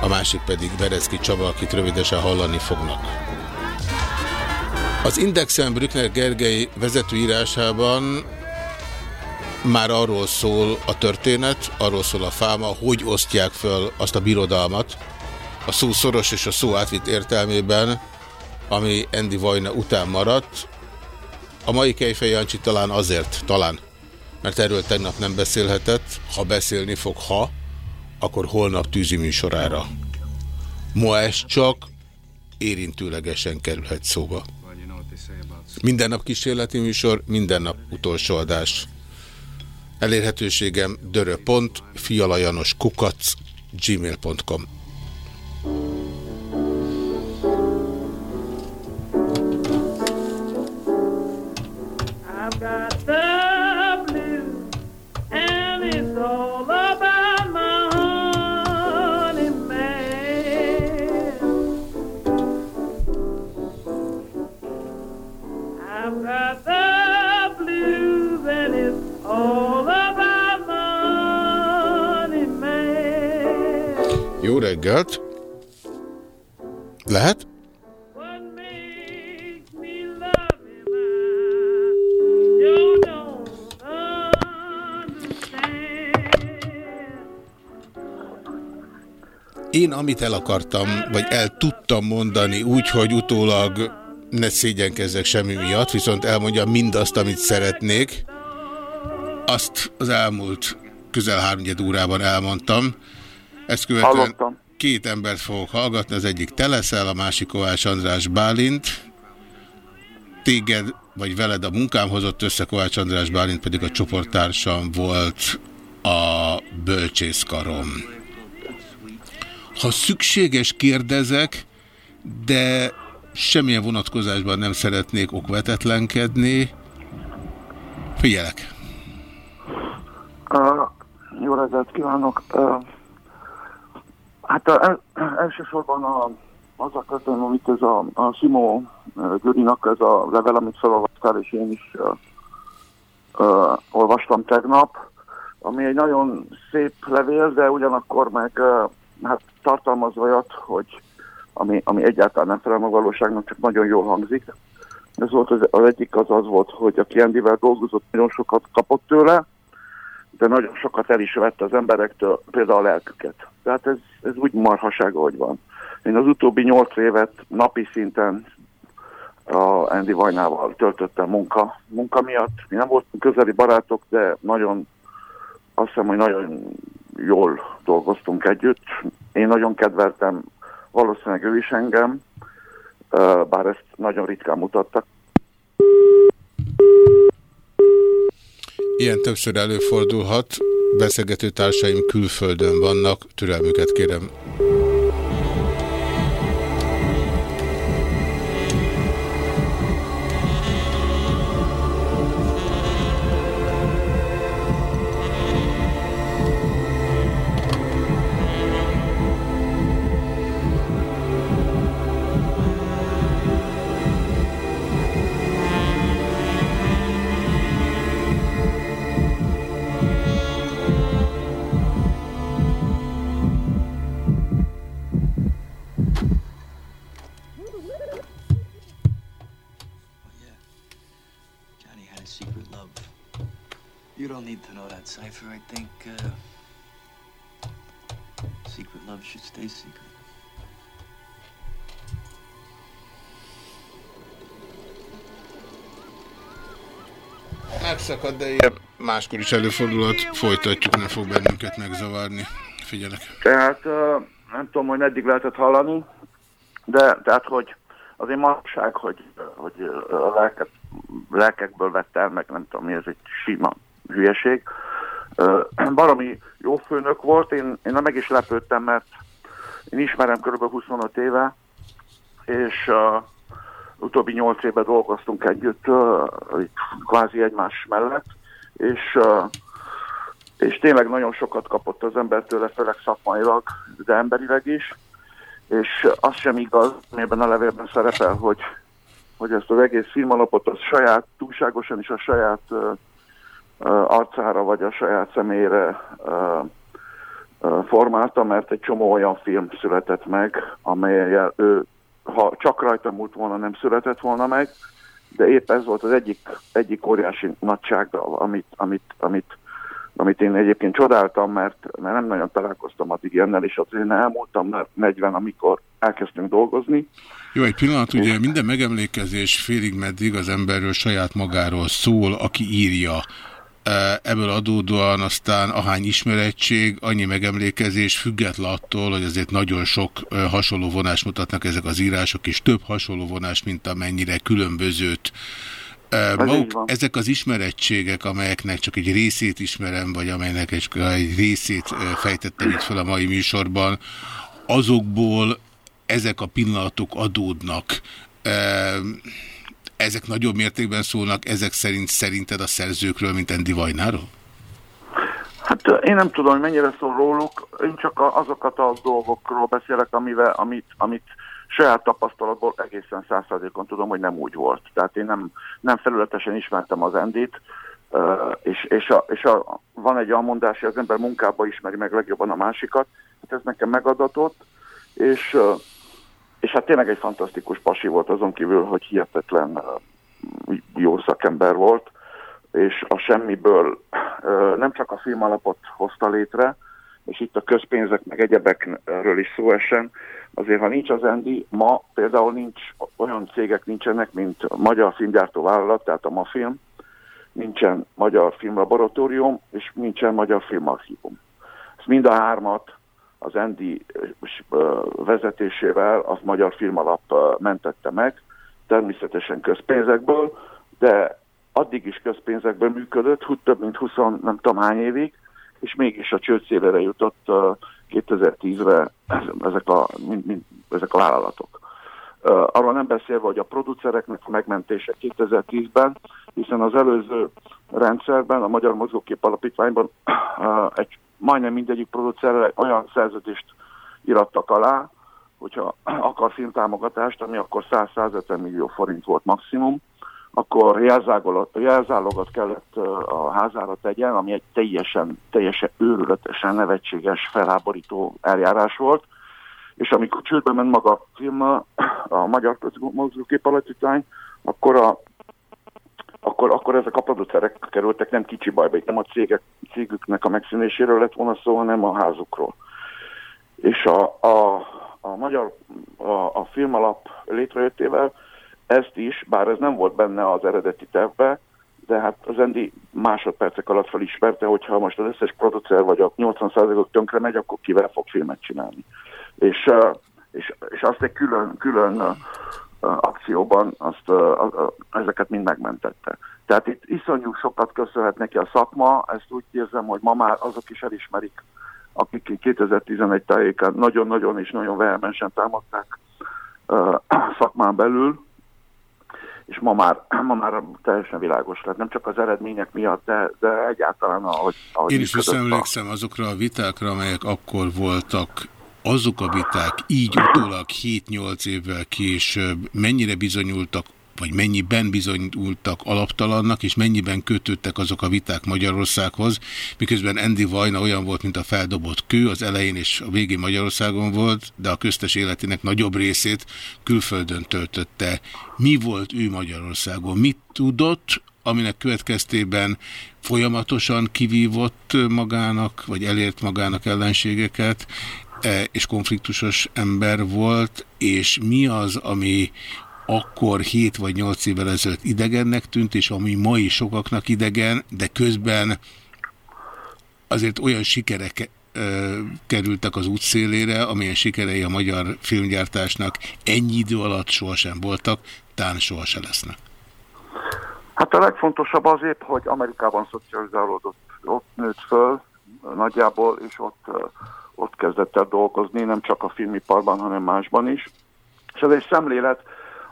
a másik pedig Berezki Csaba, akit rövidesen hallani fognak. Az Indexen Brückner Gergely vezetőírásában már arról szól a történet, arról szól a fáma, hogy osztják föl azt a birodalmat, a szó szoros és a szó átvitt értelmében, ami Andy Vajna után maradt. A mai Kejfej Jancsi talán azért, talán, mert erről tegnap nem beszélhetett, ha beszélni fog, ha, akkor holnap tűzi műsorára. Ma ez csak érintőlegesen kerülhet szóba. Minden nap kísérleti műsor, minden nap utolsó adás. Elérhetőségem dörö.fialajanoskukac gmail.com Jó reggelt! Lehet? Én amit el akartam, vagy el tudtam mondani úgy, hogy utólag ne szégyenkezzek semmi miatt, viszont elmondjam mindazt, amit szeretnék, azt az elmúlt közel háromnyed órában elmondtam. Ezt követően Hallottam. két embert fogok hallgatni, az egyik te leszel, a másik Kovács András Bálint. Téged vagy veled a munkám hozott össze, Kovács András Bálint pedig a csoporttársam volt a bölcsészkarom. Ha szükséges, kérdezek, de semmilyen vonatkozásban nem szeretnék okvetetlenkedni. Figyelek. Uh, jó reggelt kívánok! Uh, hát el, elsősorban a, az a kötőm, amit ez a, a Simó Gyurinak ez a level, amit felolvastál, és én is uh, uh, olvastam tegnap, ami egy nagyon szép levél, de ugyanakkor meg uh, hát tartalmaz olyat, hogy ami, ami egyáltalán nem felel a valóságnak, csak nagyon jól hangzik. Ez volt az, az egyik az az volt, hogy aki Andyvel dolgozott, nagyon sokat kapott tőle, de nagyon sokat el is vett az emberektől, például a lelküket. Tehát ez, ez úgy marhaság, ahogy van. Én az utóbbi nyolc évet napi szinten a Andy Vajnával töltöttem munka, munka miatt. Mi nem voltunk közeli barátok, de nagyon, azt hiszem, hogy nagyon jól dolgoztunk együtt. Én nagyon kedveltem, valószínűleg ő is engem, bár ezt nagyon ritkán mutattak. Ilyen többször előfordulhat. Beszélgető társaim külföldön vannak, türelmüket kérem. Megszakad, de ilyen máskor is előfordulhat. Folytatjuk, nem fog bennünket megzavarni. Figyelek. Tehát nem tudom, hogy meddig lehetett hallani, de tehát, hogy azért manapság, hogy, hogy a lelket, lelkekből vett el, meg nem tudom mi, ez egy sima hülyeség. Valami jó főnök volt, én, én meg is lepődtem, mert én ismerem kb. 25 éve, és utóbbi 8 évben dolgoztunk együtt, kvázi egymás mellett, és és tényleg nagyon sokat kapott az ember tőle, főleg szakmailag, de emberileg is, és az sem igaz, amiben a levélben szerepel, hogy, hogy ezt az egész filmalapot az saját, túlságosan is a saját arcára vagy a saját személyre uh, formálta, mert egy csomó olyan film született meg, amelyel ő, ha csak rajta múlt volna, nem született volna meg, de épp ez volt az egyik, egyik óriási nagysága, amit, amit, amit amit én egyébként csodáltam, mert, mert nem nagyon találkoztam addig ilyennel, és azért elmúltam már 40, amikor elkezdtünk dolgozni. Jó, egy pillanat, ugye minden megemlékezés félig meddig az emberről saját magáról szól, aki írja. E, Ebből adódóan aztán ahány ismerettség, annyi megemlékezés, független attól, hogy azért nagyon sok e, hasonló vonást mutatnak ezek az írások, és több hasonló vonás, mint amennyire különbözőt Ez Maguk, ezek az ismerettségek, amelyeknek csak egy részét ismerem, vagy amelynek egy, egy részét fejtettem itt fel a mai műsorban, azokból ezek a pillanatok adódnak. Ezek nagyobb mértékben szólnak, ezek szerint szerinted a szerzőkről, mint Andy Vajnáról? Hát én nem tudom, hogy mennyire szól róluk, én csak azokat a dolgokról beszélek, amivel, amit, amit saját tapasztalatból egészen százszerzékon tudom, hogy nem úgy volt. Tehát én nem, nem felületesen ismertem az Endit, és, és, a, és a, van egy almondás, hogy az ember munkába ismeri meg legjobban a másikat, hát ez nekem megadatott, és, és hát tényleg egy fantasztikus pasi volt azon kívül, hogy hihetetlen jó szakember volt, és a semmiből nem csak a film alapot hozta létre, és itt a közpénzek meg egyebekről is szó esen, azért ha nincs az Endi, ma például nincs, olyan cégek nincsenek, mint a Magyar Filmgyártó Vállalat, tehát a MAFILM, nincsen Magyar Filmlaboratórium, és nincsen Magyar Filmarchívum. Ezt mind a hármat az Endi vezetésével az Magyar Filmalap ö, mentette meg, természetesen közpénzekből, de addig is közpénzekből működött, több mint 20 nem tudom hány évig, és mégis a csőd szélére jutott ö, 2010-re ezek a, mind, ezek a vállalatok. Arról nem beszélve, hogy a producereknek a megmentése 2010-ben, hiszen az előző rendszerben, a Magyar Mozgókép Alapítványban egy, majdnem mindegyik producerrel olyan szerződést irattak alá, hogyha akar filmtámogatást, ami akkor 100-150 millió forint volt maximum, akkor jelzálogat kellett a házára tegyen, ami egy teljesen, teljesen őrületesen nevetséges, felháborító eljárás volt, és amikor csődbe ment maga a film, a Magyar Mozgókép Alapítvány, akkor, a, akkor, akkor ezek a producerek kerültek nem kicsi bajba, itt nem a cégek, cégüknek a megszűnéséről lett volna szó, hanem a házukról. És a, a, a magyar, a, a filmalap létrejöttével ezt is, bár ez nem volt benne az eredeti tervbe, de hát az Endi másodpercek alatt felismerte, hogyha most az összes producer vagy a 80%-ok tönkre megy, akkor kivel fog filmet csinálni. És, és, és azt egy külön, külön akcióban azt, ezeket mind megmentette. Tehát itt iszonyú sokat köszönhet neki a szakma, ezt úgy érzem, hogy ma már azok is elismerik, akik 2011 tájékán nagyon-nagyon és nagyon vehemensen támadták szakmán belül, és ma már, ma már teljesen világos lett, nem csak az eredmények miatt, de, de egyáltalán ahogy, ahogy Én is visszaemlékszem azokra a vitákra, amelyek akkor voltak, azok a viták így utólag 7-8 évvel később mennyire bizonyultak vagy mennyiben bizonyultak alaptalannak, és mennyiben kötődtek azok a viták Magyarországhoz, miközben Andy Vajna olyan volt, mint a feldobott kő, az elején és a végén Magyarországon volt, de a köztes életének nagyobb részét külföldön töltötte. Mi volt ő Magyarországon? Mit tudott, aminek következtében folyamatosan kivívott magának, vagy elért magának ellenségeket, és konfliktusos ember volt, és mi az, ami akkor 7 vagy 8 évvel ezelőtt idegennek tűnt, és ami mai sokaknak idegen, de közben azért olyan sikerek ö, kerültek az útszélére, amilyen sikerei a magyar filmgyártásnak ennyi idő alatt sohasem voltak, tán sohasem lesznek. Hát a legfontosabb azért, hogy Amerikában szocializálódott, ott nőtt föl nagyjából, és ott, ott kezdett el dolgozni, nem csak a filmiparban, hanem másban is. És ez egy szemlélet,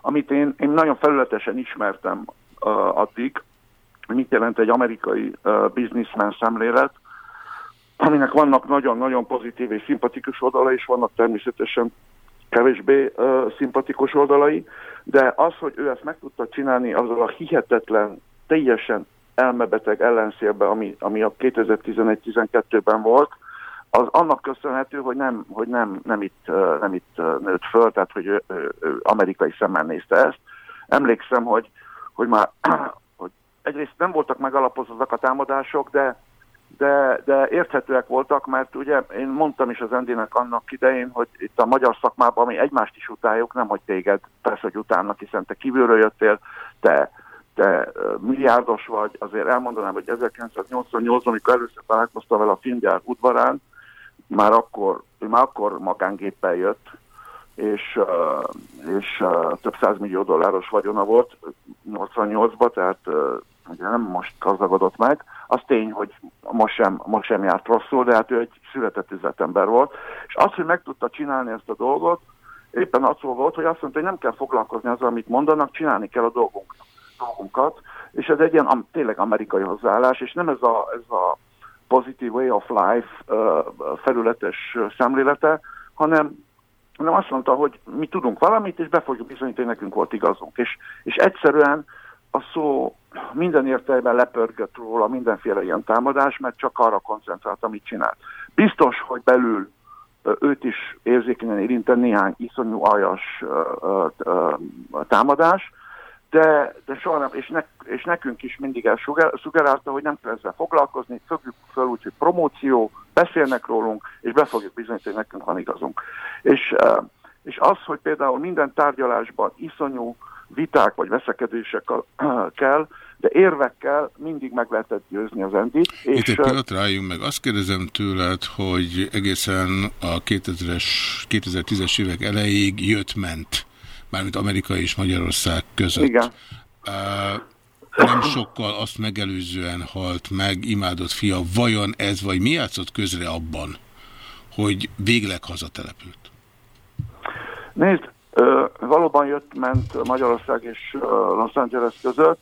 amit én, én nagyon felületesen ismertem uh, addig, mit jelent egy amerikai uh, businessman szemlélet, aminek vannak nagyon-nagyon pozitív és szimpatikus oldalai, és vannak természetesen kevésbé uh, szimpatikus oldalai, de az, hogy ő ezt meg tudta csinálni azzal a hihetetlen, teljesen elmebeteg ellenszélbe, ami, ami a 2011-12-ben volt, az annak köszönhető, hogy nem, hogy nem, nem, itt, nem itt nőtt föl, tehát hogy ő, ő, ő amerikai szemmel nézte ezt. Emlékszem, hogy, hogy már hogy egyrészt nem voltak megalapozottak a támadások, de, de, de érthetőek voltak, mert ugye én mondtam is az Endinek annak idején, hogy itt a magyar szakmában mi egymást is utáljuk, nem hogy téged, persze, hogy utálnak, hiszen te kívülről jöttél, te, te milliárdos vagy, azért elmondanám, hogy 1988 amikor először találkoztam vele a filmgyár udvarán, már akkor, ő már akkor magángéppel jött, és, és több millió dolláros vagyona volt 88-ban, tehát ugye nem most gazdagodott meg. Az tény, hogy most sem, most sem járt rosszul, de hát ő egy született üzletember volt. És az, hogy meg tudta csinálni ezt a dolgot, éppen az volt, hogy azt mondta, hogy nem kell foglalkozni azzal, amit mondanak, csinálni kell a dolgunk, dolgunkat, és ez egy ilyen tényleg amerikai hozzáállás, és nem ez a, ez a Positive Way of Life felületes szemlélete, hanem, hanem azt mondta, hogy mi tudunk valamit, és be fogjuk bizonyítani, nekünk volt igazunk. És, és egyszerűen a szó minden értelemben lepörgött róla mindenféle ilyen támadás, mert csak arra koncentrált, amit csinált. Biztos, hogy belül őt is érzékenyen érinteni néhány iszonyú aljas támadás, de, de soha nem, és, ne, és nekünk is mindig elszugerálta, hogy nem kell ezzel foglalkozni, fogjuk fel úgy, hogy promóció, beszélnek rólunk, és be fogjuk bizonyítani, hogy nekünk van igazunk. És, és az, hogy például minden tárgyalásban iszonyú viták vagy veszekedések kell, de érvekkel mindig meg lehetett győzni az endit. És Itt egy pillanat rájunk meg. Azt kérdezem tőled, hogy egészen a 2000-es, 2010-es évek elejéig jött-ment mármint Amerika és Magyarország között. Igen. Nem sokkal azt megelőzően halt meg imádott fia. Vajon ez, vagy mi játszott közre abban, hogy végleg hazatelepült? Nézd, valóban jött-ment Magyarország és Los Angeles között,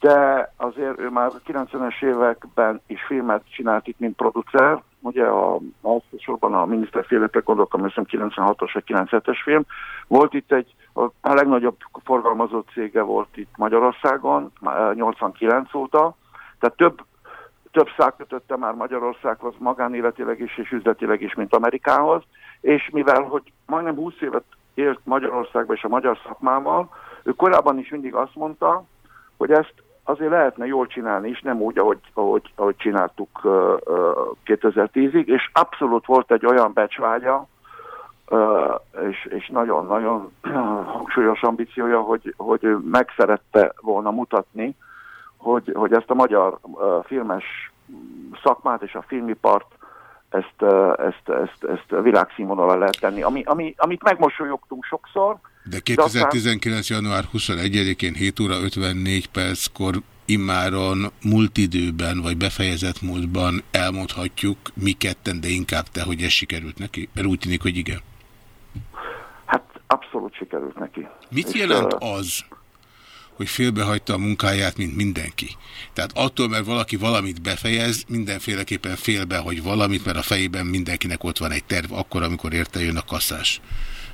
de azért ő már 90-es években is filmet csinált itt, mint producer, ugye a, elsősorban a miniszterféletre gondolok, ami 96-os vagy 97-es film. Volt itt egy, a legnagyobb forgalmazó cége volt itt Magyarországon, 89 óta, tehát több, több szák kötötte már Magyarországhoz magánéletileg is és üzletileg is, mint Amerikához, és mivel, hogy majdnem 20 évet élt Magyarországban és a magyar szakmával, ő korábban is mindig azt mondta, hogy ezt azért lehetne jól csinálni is, nem úgy, ahogy, ahogy, ahogy csináltuk uh, uh, 2010-ig, és abszolút volt egy olyan becsvágya, és, és nagyon-nagyon hangsúlyos ambíciója, hogy, hogy meg szerette volna mutatni, hogy, hogy ezt a magyar filmes szakmát és a filmipart ezt, ezt, ezt, ezt világszínvonalra lehet tenni, ami, ami, amit megmosolyogtunk sokszor. De 2019. De aztán... január 21-én 7 óra 54 perckor immáron múlt időben, vagy befejezett múltban elmondhatjuk mi ketten, de inkább te, hogy ez sikerült neki? Mert úgy tűnik, hogy igen. Hát abszolút sikerült neki. Mit És jelent az, hogy félbehagyta a munkáját, mint mindenki. Tehát attól, mert valaki valamit befejez, mindenféleképpen félbe, hogy valamit, mert a fejében mindenkinek ott van egy terv, akkor, amikor érte jön a kaszás.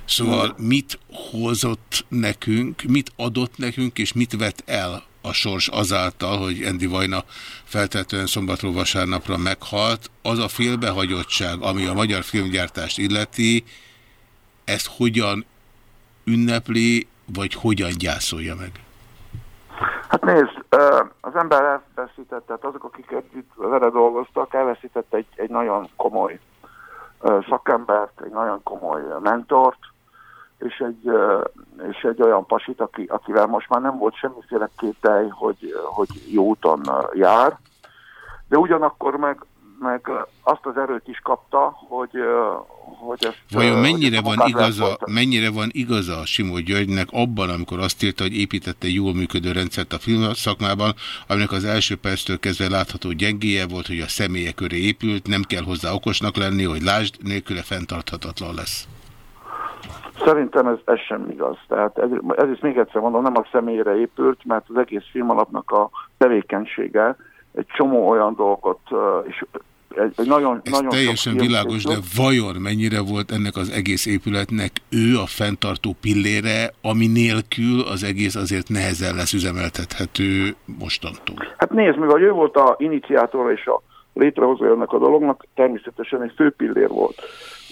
Szóval mit hozott nekünk, mit adott nekünk, és mit vett el a sors azáltal, hogy Endi Vajna feltétlenül szombatról vasárnapra meghalt, az a félbehagyottság, ami a magyar filmgyártást illeti, ezt hogyan ünnepli, vagy hogyan gyászolja meg? Hát nézd, az ember elveszített, tehát azok, akik itt vele dolgoztak, elveszített egy, egy nagyon komoly szakembert, egy nagyon komoly mentort, és egy, és egy olyan pasit, aki, akivel most már nem volt semmiféle kételj, hogy, hogy jó úton jár, de ugyanakkor meg, meg azt az erőt is kapta, hogy, hogy ezt... Vajon mennyire van, igaza, mennyire van igaza Simó Györgynek abban, amikor azt írta, hogy építette jól működő rendszert a film szakmában, aminek az első perctől kezdve látható gyengéje volt, hogy a személye köré épült, nem kell hozzá okosnak lenni, hogy lásd, nélküle fenntarthatatlan lesz. Szerintem ez, ez sem igaz. Tehát ez, ez is még egyszer mondom, nem a személyre épült, mert az egész filmalapnak a tevékenysége egy csomó olyan dolgot, és egy, egy nagyon, Ez nagyon teljesen világos, de vajon mennyire volt ennek az egész épületnek ő a fenntartó pillére, ami nélkül az egész azért nehezen lesz üzemeltethető mostantól? Hát nézd, mivel ő volt a iniciátora és a létrehozója ennek a dolognak, természetesen egy fő pillér volt.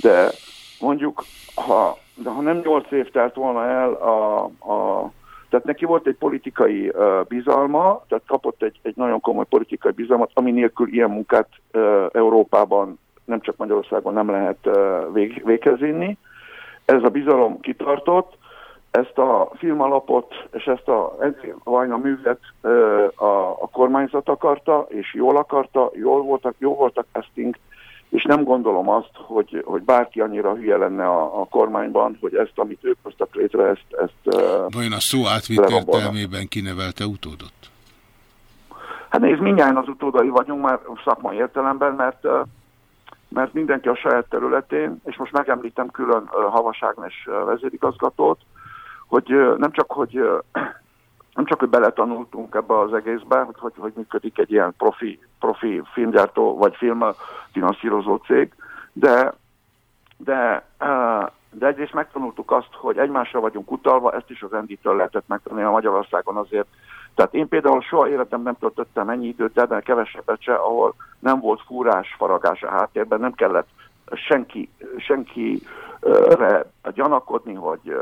De mondjuk, ha, de ha nem nyolc év telt volna el a, a tehát neki volt egy politikai uh, bizalma, tehát kapott egy, egy nagyon komoly politikai bizalmat, ami nélkül ilyen munkát uh, Európában, nem csak Magyarországon nem lehet uh, vég, végezni. Ez a bizalom kitartott, ezt a filmalapot és ezt a Vajna művet uh, a, a kormányzat akarta, és jól akarta, jól voltak, jó voltak casting, és nem gondolom azt, hogy, hogy bárki annyira hülye lenne a, a kormányban, hogy ezt, amit ők hoztak létre, ezt... ezt Vajon a szó átvitt értelmében kinevelte utódot? Hát nézd, mindjárt az utódai vagyunk már szakmai értelemben, mert, mert mindenki a saját területén, és most megemlítem külön Havas Ágnes vezérigazgatót, hogy nem csak, hogy nem csak, hogy beletanultunk ebbe az egészbe, hogy hogy, hogy működik egy ilyen profi, profi filmgyártó vagy filmfinanszírozó cég, de, de, de egyrészt megtanultuk azt, hogy egymásra vagyunk utalva, ezt is az Enditől lehetett megtanulni a Magyarországon azért. Tehát én például soha életem nem töltöttem ennyi időt, de kevesebbet se, ahol nem volt fúrás, faragás a háttérben, nem kellett senki, senki gyanakodni, hogy,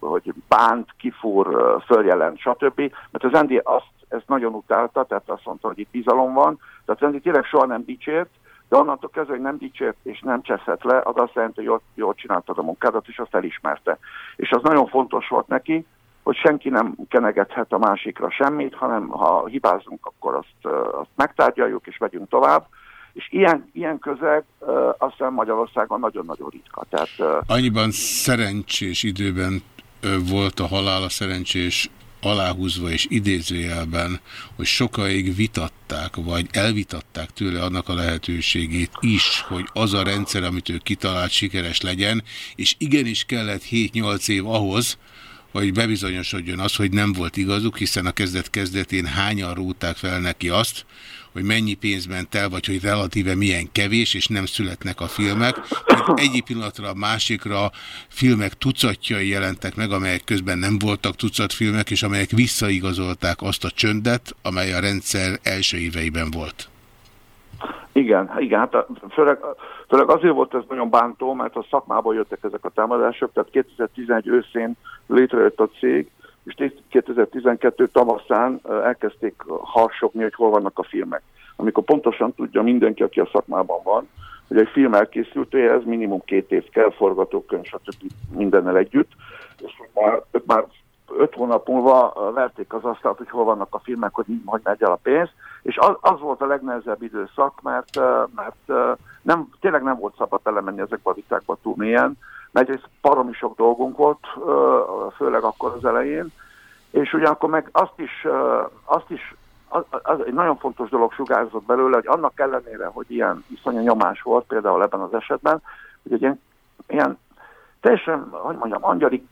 hogy bánt, kifúr, följelent, stb. Mert az Andy azt, ezt nagyon utálta, tehát azt mondta, hogy itt bizalom van. Tehát az Andy tényleg soha nem dicsért, de onnantól kezdve, hogy nem dicsért és nem cseszett le, az azt jelenti, hogy jól, jól csináltad a munkádat, és azt elismerte. És az nagyon fontos volt neki, hogy senki nem kenegethet a másikra semmit, hanem ha hibázunk, akkor azt, azt megtárgyaljuk és vegyünk tovább. És ilyen, ilyen közeg uh, azt hiszem Magyarországon nagyon-nagyon ritka. Tehát, uh, Annyiban szerencsés időben volt a halál a szerencsés aláhúzva és idézőjelben, hogy sokáig vitatták, vagy elvitatták tőle annak a lehetőségét is, hogy az a rendszer, amit ő kitalált, sikeres legyen, és igenis kellett 7-8 év ahhoz, hogy bebizonyosodjon az, hogy nem volt igazuk, hiszen a kezdet-kezdetén hányan rúgták fel neki azt, hogy mennyi pénz ment el, vagy hogy relatíve milyen kevés, és nem születnek a filmek. Hogy egyik pillanatra a másikra filmek tucatjai jelentek meg, amelyek közben nem voltak tucat filmek, és amelyek visszaigazolták azt a csöndet, amely a rendszer első éveiben volt. Igen, igen, hát főleg, főleg azért volt ez nagyon bántó, mert a szakmából jöttek ezek a támadások, tehát 2011 őszén létrejött a cég, és 2012 tavaszán elkezdték harsogni, hogy hol vannak a filmek. Amikor pontosan tudja mindenki, aki a szakmában van, hogy egy film elkészültéhez minimum két év kell, forgatókönyv, stb. mindennel együtt, és már, már öt hónap múlva verték az asztalt, hogy hol vannak a filmek, hogy, hogy megy el a pénz, és az, az volt a legnehezebb időszak, mert, mert nem, tényleg nem volt szabad elemenni ezekbe a vitákba túl mélyen, mert egyrészt baromi sok dolgunk volt, főleg akkor az elején, és ugyanakkor meg azt is, azt is az, az egy nagyon fontos dolog sugárzott belőle, hogy annak ellenére, hogy ilyen iszonyú nyomás volt például ebben az esetben, hogy egy ilyen, ilyen teljesen, hogy mondjam, angyali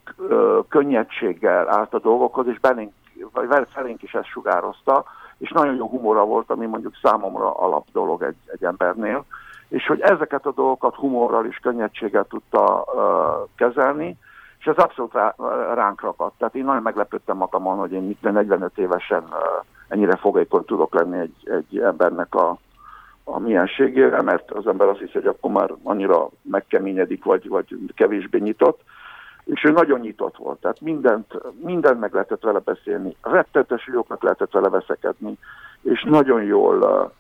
könnyedséggel állt a dolgokhoz, és belénk, vagy felénk is ezt sugározta, és nagyon jó humora volt, ami mondjuk számomra alap dolog egy, egy embernél, és hogy ezeket a dolgokat humorral és könnyedséggel tudta ö, kezelni, és ez abszolút rá, ránk rakadt. Tehát én nagyon meglepődtem magamon, hogy én 45 évesen ö, ennyire fogékony tudok lenni egy, egy embernek a, a mienségére, mert az ember azt hiszi, hogy akkor már annyira megkeményedik, vagy, vagy kevésbé nyitott, és ő nagyon nyitott volt, tehát mindent, mindent meg lehetett vele beszélni, rettetes jókat lehetett vele veszekedni, és nagyon jól,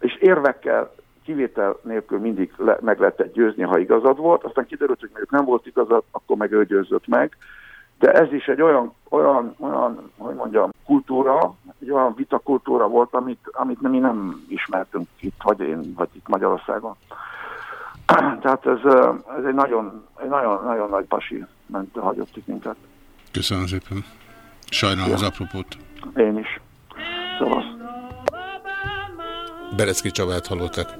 és érvekkel, kivétel nélkül mindig le, meg lehetett győzni, ha igazad volt, aztán kiderült, hogy mondjuk nem volt igazad, akkor meg ő győzött meg, de ez is egy olyan, olyan, olyan hogy mondjam, kultúra, egy olyan vitakultúra volt, amit, amit mi nem ismertünk itt, vagy én, vagy itt Magyarországon. Tehát ez, ez egy nagyon, egy nagyon, nagyon nagy pasi ment, hagyott itt minket. Köszönöm szépen. Sajnálom ja. az apropót. Én is. Szóval. Berecki Csabát hallottak.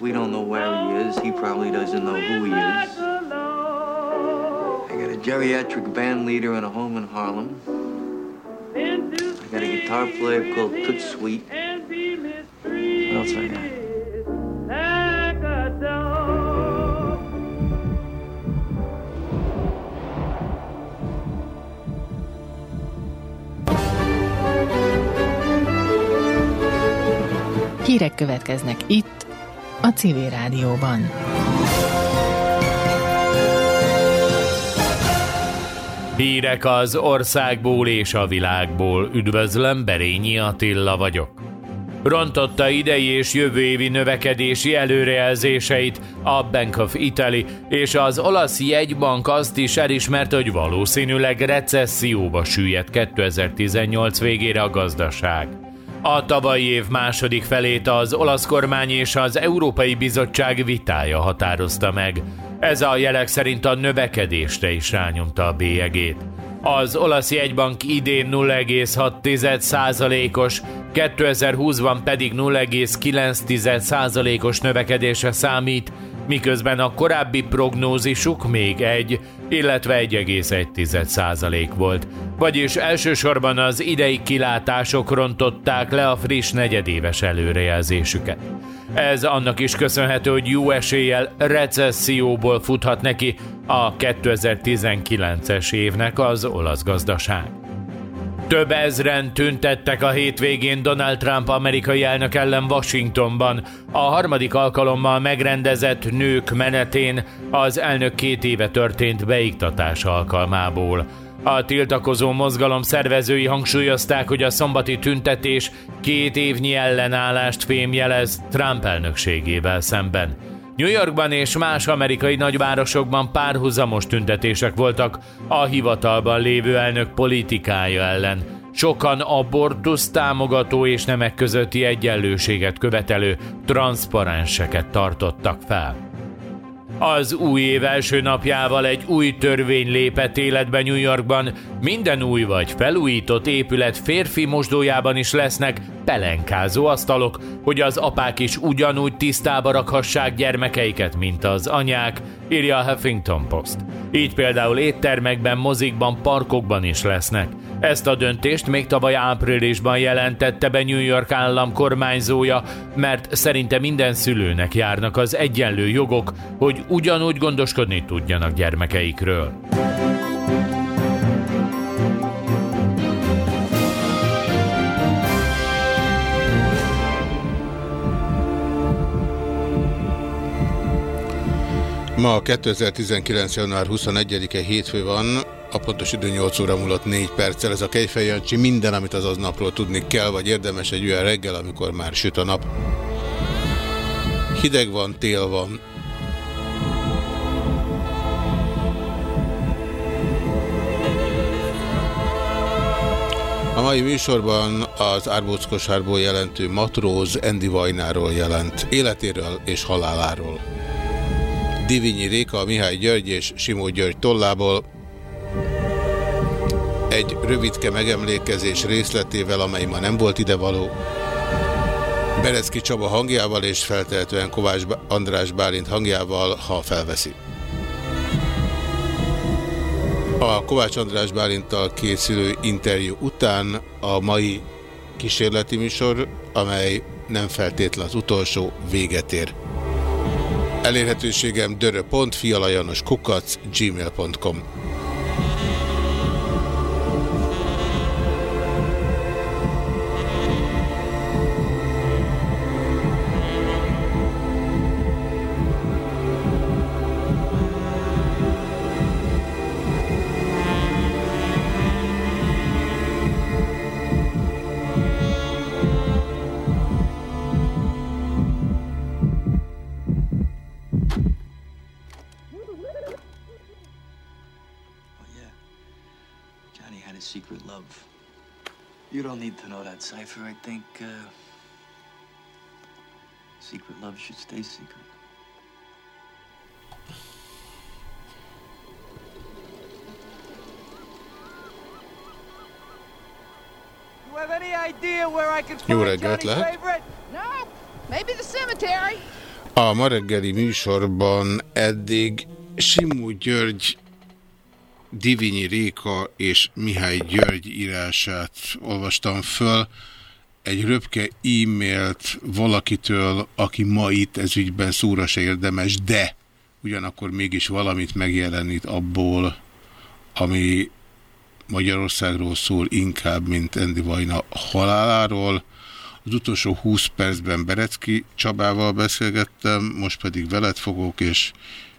We don't know where he is. He probably doesn't know who he is. I got a geriatric band leader in a home in Harlem. I got a guitar player called Toot Sweet. What else I got? Hírek következnek itt, Civil Rádióban. Hírek az országból és a világból. Üdvözlöm, Berényi Attila vagyok. Rontotta idei és jövő évi növekedési előrejelzéseit a Bank of Italy, és az olasz jegybank azt is elismerte, hogy valószínűleg recesszióba süllyedt 2018 végére a gazdaság. A tavalyi év második felét az olasz kormány és az Európai Bizottság vitája határozta meg. Ez a jelek szerint a növekedésre is rányomta a bélyegét. Az olasz jegybank idén 0,6%-os, 2020-ban pedig 0,9%-os növekedésre számít, miközben a korábbi prognózisuk még egy, illetve 1,1% volt. Vagyis elsősorban az idei kilátások rontották le a friss negyedéves előrejelzésüket. Ez annak is köszönhető, hogy jó eséllyel recesszióból futhat neki a 2019-es évnek az olasz gazdaság. Több ezren tüntettek a hétvégén Donald Trump amerikai elnök ellen Washingtonban, a harmadik alkalommal megrendezett nők menetén az elnök két éve történt beiktatás alkalmából. A tiltakozó mozgalom szervezői hangsúlyozták, hogy a szombati tüntetés két évnyi ellenállást fémjelez Trump elnökségével szemben. New Yorkban és más amerikai nagyvárosokban párhuzamos tüntetések voltak a hivatalban lévő elnök politikája ellen. Sokan abortusz támogató és nemek közötti egyenlőséget követelő transzparenseket tartottak fel. Az új év első napjával egy új törvény lépett életbe New Yorkban. Minden új vagy felújított épület férfi mosdójában is lesznek pelenkázó asztalok, hogy az apák is ugyanúgy tisztába rakhassák gyermekeiket, mint az anyák, írja a Huffington Post. Így például éttermekben, mozikban, parkokban is lesznek. Ezt a döntést még tavaly áprilisban jelentette be New York állam kormányzója, mert szerinte minden szülőnek járnak az egyenlő jogok, hogy ugyanúgy gondoskodni tudjanak gyermekeikről. Ma 2019. január 21-e hétfő van, a pontos idő 8 óra múlott 4 perccel. Ez a Kejfej Jancsi minden, amit az aznapról tudni kell, vagy érdemes egy olyan reggel, amikor már süt a nap. Hideg van, tél van. A mai műsorban az árbóckosárból jelentő matróz Endi Vajnáról jelent, életéről és haláláról. Divinyi Réka, Mihály György és Simó György tollából egy rövidke megemlékezés részletével, amely ma nem volt idevaló. Berezki Csaba hangjával és feltehetően Kovács András Bálint hangjával, ha felveszi. A Kovács András Bálinttal készülő interjú után a mai kísérleti műsor, amely nem feltétlen az utolsó, véget ér. Elérhetőségem dörö.fialajanoskukac gmail.com Cypher, I think uh, secret love should stay secret. You have any idea where I can Jó find reggelt Johnny's lehet! favorite? No, maybe the cemetery. A ma reggeli műsorban eddig Simú György, Divinyi Réka és Mihály György írását olvastam föl. Egy röpke e-mailt valakitől, aki ma itt ez ügyben szóra se érdemes, de ugyanakkor mégis valamit megjelenít abból, ami Magyarországról szól inkább, mint Endi Vajna haláláról. Az utolsó 20 percben Berecki Csabával beszélgettem, most pedig veled fogok, és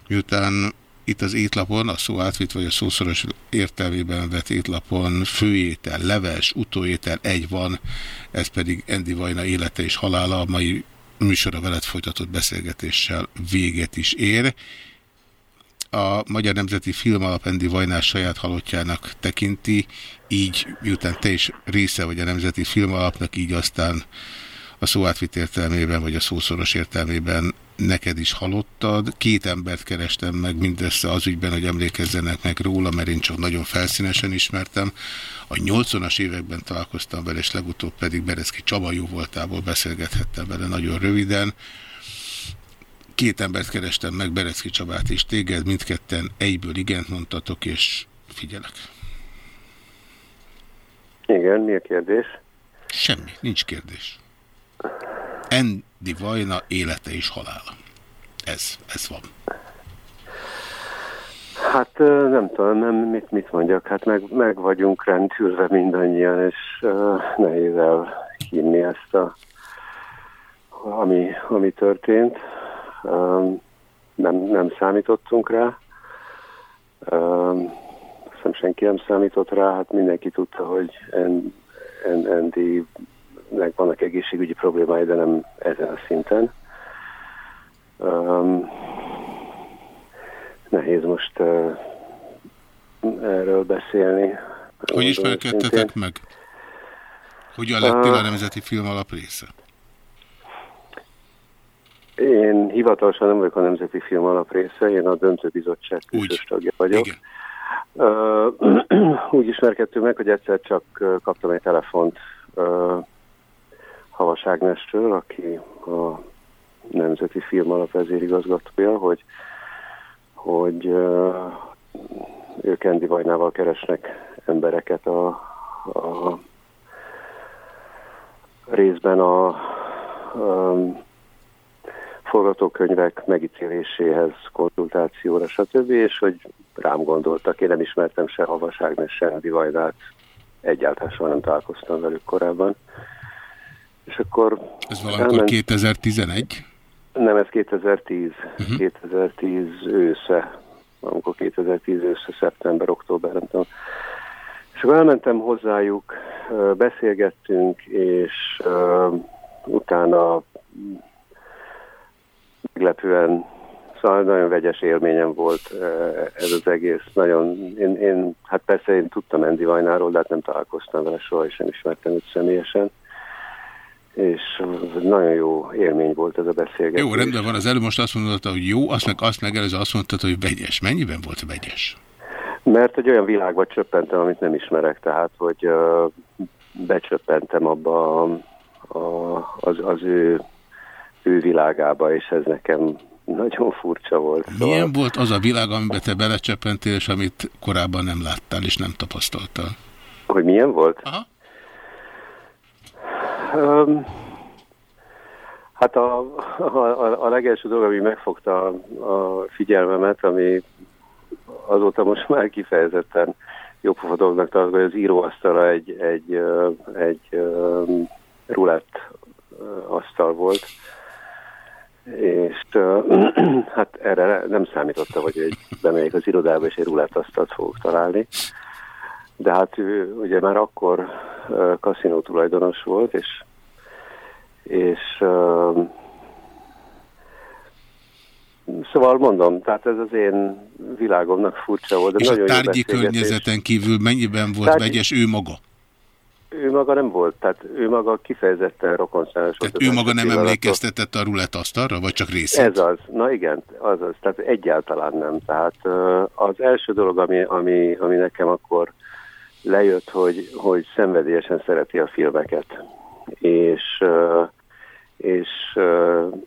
miután itt az étlapon, a szó átvitt vagy a szószoros értelmében vett étlapon főétel, leves, utóétel egy van, ez pedig Endi Vajna élete és halála, a mai műsora veled folytatott beszélgetéssel véget is ér. A Magyar Nemzeti Filmalap Endi Vajnás saját halottjának tekinti, így miután te is része vagy a Nemzeti Filmalapnak, így aztán a szó átvitt értelmében, vagy a szószoros értelmében neked is halottad. Két embert kerestem meg mindössze az ügyben, hogy emlékezzenek meg róla, mert én csak nagyon felszínesen ismertem. A 80-as években találkoztam vele, és legutóbb pedig Bereszki Csaba jó voltából beszélgethettem vele nagyon röviden. Két embert kerestem meg, Bereszki Csabát és téged, mindketten egyből igent mondtatok, és figyelek. Igen, mi a kérdés? Semmi, nincs kérdés. Endi Vajna élete és halála. Ez, ez van. Hát nem tudom, nem, mit, mit mondjak, hát meg, meg vagyunk rendülve mindannyian, és uh, nehéz elhinni ezt a ami, ami történt. Um, nem, nem számítottunk rá. Um, hiszem senki nem számított rá, hát mindenki tudta, hogy Andy nek vannak egészségügyi problémái, de nem ezen a szinten. Um, nehéz most uh, erről beszélni. Hogy ismerkedtetek meg? Hogyan lettél a Nemzeti Film alap része? Én hivatalosan nem vagyok a Nemzeti Film Alap része, én a Döntőbizottság külsős tagja vagyok. Igen. Uh, úgy ismerkedtünk meg, hogy egyszer csak kaptam egy telefont uh, Havas Ágnestől, aki a Nemzeti Film Alap vezérigazgatója, hogy, hogy ők Endi Vajnával keresnek embereket a, a részben a, a forgatókönyvek megítéléséhez, konzultációra, stb. és hogy rám gondoltak. Én nem ismertem se Havas Ágnes, se Endi Vajdát, egyáltalán soha nem találkoztam velük korábban. És akkor... Ez valamikor elment... 2011? Nem, ez 2010. Uh-huh. 2010 ősze. Amikor 2010 ősze, szeptember, október, nem tudom. És akkor elmentem hozzájuk, beszélgettünk, és uh, utána meglepően Szóval nagyon vegyes élményem volt ez az egész. Nagyon, én, én hát persze én tudtam Endi Vajnáról, de hát nem találkoztam vele soha, és nem ismertem őt személyesen és nagyon jó élmény volt ez a beszélgetés. Jó, rendben van, az előbb most azt mondod, hogy jó, azt meg azt megelőző azt mondtad, hogy vegyes. Mennyiben volt vegyes? Mert egy olyan világba csöppentem, amit nem ismerek, tehát, hogy uh, becsöppentem abba a, a, az, az ő, ő világába, és ez nekem nagyon furcsa volt. Szóval... Milyen volt az a világ, amiben te belecsöppentél, és amit korábban nem láttál, és nem tapasztaltál? Hogy milyen volt? Aha. Um, hát a, a, a legelső dolog, ami megfogta a, figyelmemet, ami azóta most már kifejezetten jobb dolognak tartom, hogy az íróasztala egy, egy, egy, egy um, rulett asztal volt, és uh, hát erre nem számította, hogy egy, bemegyek az irodába, és egy rulett asztalt fogok találni. De hát ő ugye már akkor kaszinó tulajdonos volt, és és uh, Szóval mondom, tehát ez az én világomnak furcsa volt. De és nagyon a tárgyi környezeten kívül mennyiben volt tárgyi... vegyes ő maga? Ő maga nem volt, tehát ő maga kifejezetten rokonszáros Tehát ő maga nem emlékeztetett a rulett asztalra, vagy csak részét? Ez az, na igen, az az, tehát egyáltalán nem. Tehát az első dolog, ami, ami, ami nekem akkor lejött, hogy, hogy szenvedélyesen szereti a filmeket. És és,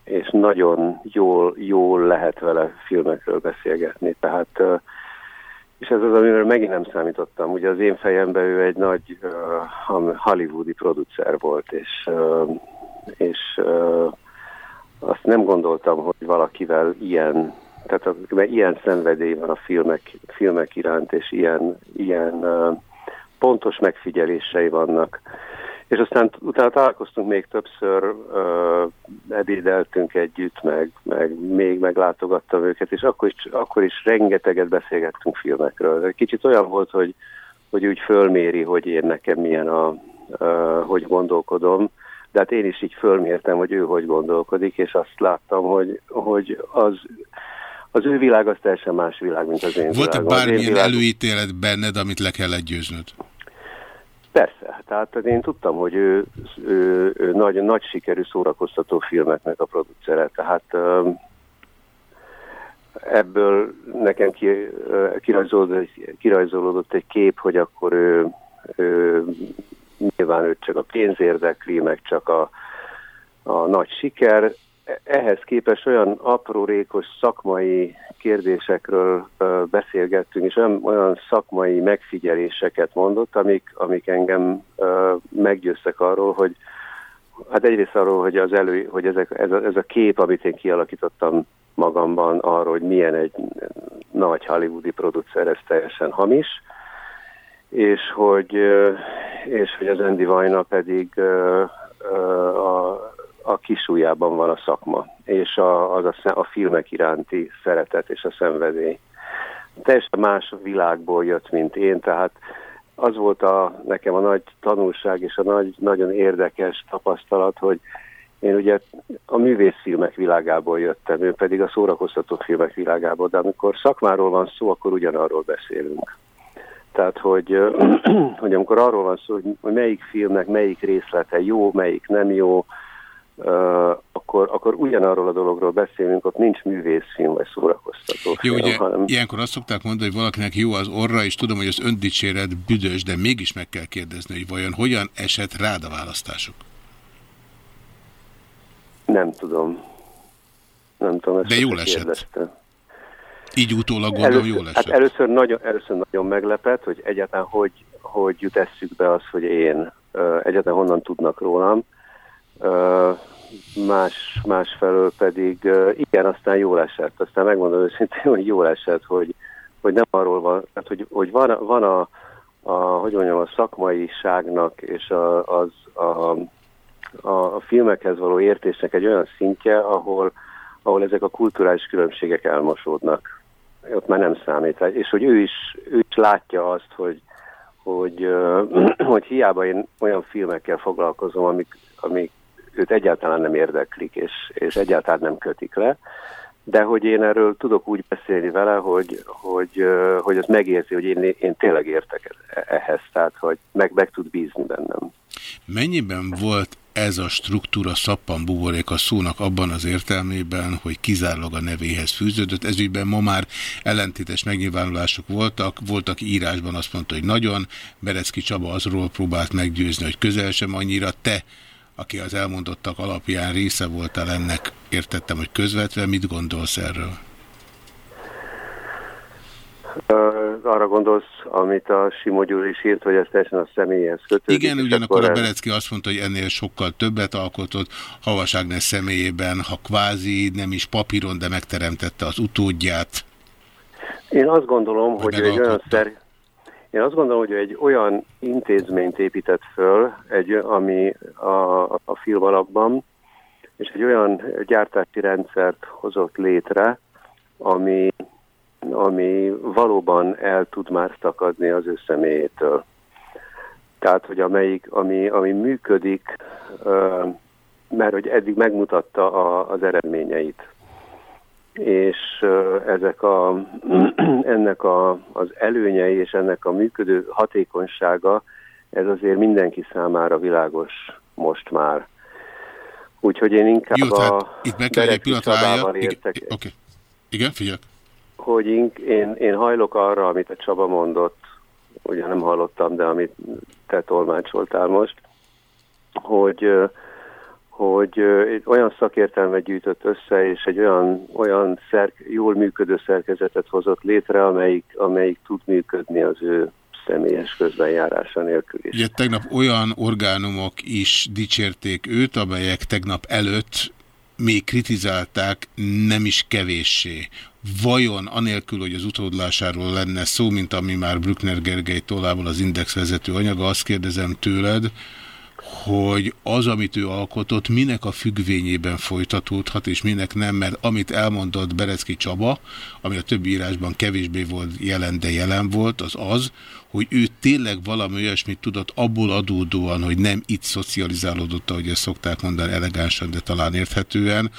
és nagyon jól, jól lehet vele filmekről beszélgetni. Tehát, és ez az, amiről megint nem számítottam. Ugye az én fejemben ő egy nagy hollywoodi producer volt, és, és azt nem gondoltam, hogy valakivel ilyen, tehát mert ilyen szenvedély van a filmek, filmek iránt, és ilyen, ilyen pontos megfigyelései vannak és aztán utána találkoztunk még többször, uh, ebédeltünk együtt, meg, meg még meglátogattam őket, és akkor is, akkor is rengeteget beszélgettünk filmekről. Kicsit olyan volt, hogy, hogy úgy fölméri, hogy én nekem milyen a, uh, hogy gondolkodom, de hát én is így fölmértem, hogy ő hogy gondolkodik, és azt láttam, hogy, hogy az az ő világ az teljesen más világ, mint az én Volt-e bármilyen előítélet benned, amit le kellett győznöd? Persze, tehát én tudtam, hogy ő, ő, ő nagy, nagy sikerű szórakoztató filmeknek a producere, tehát ebből nekem ki, kirajzolódott, kirajzolódott egy kép, hogy akkor ő, ő nyilván őt csak a pénz érdekli, meg csak a, a nagy siker. Ehhez képest olyan aprórékos szakmai kérdésekről beszélgettünk, és olyan, olyan szakmai megfigyeléseket mondott, amik, amik engem meggyőztek arról, hogy hát egyrészt arról, hogy, az elő, hogy ezek, ez, a, ez a kép, amit én kialakítottam magamban arról, hogy milyen egy nagy hollywoodi producer, ez teljesen hamis, és hogy, és hogy az Andy Vajna pedig a, a kisújában van a szakma, és a, az a, a filmek iránti szeretet és a szenvedély. Teljesen más világból jött, mint én, tehát az volt a, nekem a nagy tanulság és a nagy, nagyon érdekes tapasztalat, hogy én ugye a művészfilmek világából jöttem, ő pedig a szórakoztató filmek világából, de amikor szakmáról van szó, akkor ugyanarról beszélünk. Tehát, hogy, hogy amikor arról van szó, hogy melyik filmnek melyik részlete jó, melyik nem jó, akkor, akkor ugyanarról a dologról beszélünk, ott nincs művészfilm vagy szórakoztató Jó, film, ugye hanem... ilyenkor azt szokták mondani, hogy valakinek jó az orra, és tudom, hogy az öndicséret büdös, de mégis meg kell kérdezni, hogy vajon hogyan esett rád a választások? Nem tudom. Nem tudom, ezt De jól esett. kérdeztem. Így utólag gondolom először, jól esett. Hát először nagyon, először nagyon meglepett, hogy egyáltalán hogy, hogy jut eszükbe az, hogy én egyáltalán honnan tudnak rólam. Más, másfelől pedig igen, aztán jól esett. Aztán megmondom őszintén, hogy jól esett, hogy, hogy nem arról van, tehát hogy, hogy van, van a, a, hogy mondjam, a szakmaiságnak és a, az, a, a, a filmekhez való értésnek egy olyan szintje, ahol, ahol ezek a kulturális különbségek elmosódnak. Ott már nem számít. És hogy ő is, ő is látja azt, hogy, hogy, hogy hiába én olyan filmekkel foglalkozom, amik, amik őt egyáltalán nem érdeklik, és, és egyáltalán nem kötik le, de hogy én erről tudok úgy beszélni vele, hogy, hogy, hogy az megérzi, hogy én, én tényleg értek ehhez, tehát hogy meg, meg tud bízni bennem. Mennyiben volt ez a struktúra szappan buborék a szónak abban az értelmében, hogy kizárólag a nevéhez fűződött. Ezügyben ma már ellentétes megnyilvánulások voltak. Voltak írásban azt mondta, hogy nagyon. Berecki Csaba azról próbált meggyőzni, hogy közel sem annyira. Te, aki az elmondottak alapján része voltál ennek, értettem, hogy közvetve. Mit gondolsz erről? Arra gondolsz, amit a Simo Gyuri is írt, hogy ez teljesen a személyhez kötődik. Igen, ugyanakkor akkor a Berecki azt mondta, hogy ennél sokkal többet alkotott, Havas Ágnes személyében, ha kvázi nem is papíron, de megteremtette az utódját. Én azt gondolom, hogy ő egy olyan szer... Én azt gondolom, hogy egy olyan intézményt épített föl, egy, ami a, a film alapban, és egy olyan gyártási rendszert hozott létre, ami, ami valóban el tud már szakadni az ő személyétől. Tehát, hogy amelyik, ami, ami működik, mert hogy eddig megmutatta a, az eredményeit és ezek a, ennek a, az előnyei és ennek a működő hatékonysága, ez azért mindenki számára világos most már. Úgyhogy én inkább Jó, a itt meg kell egy pillanatra álljak. Igen, értek, Oké. Igen, figyelj. hogy én, én, én hajlok arra, amit a Csaba mondott, ugye nem hallottam, de amit te tolmácsoltál most, hogy, ö, hogy olyan szakértelmet gyűjtött össze, és egy olyan, olyan szer, jól működő szerkezetet hozott létre, amelyik, amelyik tud működni az ő személyes közbenjárása nélkül is. Ugye tegnap olyan orgánumok is dicsérték őt, amelyek tegnap előtt még kritizálták nem is kevéssé. Vajon anélkül, hogy az utódlásáról lenne szó, mint ami már Brückner Gergely tollából az Index vezető anyaga, azt kérdezem tőled, hogy az, amit ő alkotott, minek a függvényében folytatódhat, és minek nem, mert amit elmondott Berecki Csaba, ami a többi írásban kevésbé volt jelen, de jelen volt, az az, hogy ő tényleg valami olyasmit tudott abból adódóan, hogy nem itt szocializálódott, ahogy ezt szokták mondani elegánsan, de talán érthetően,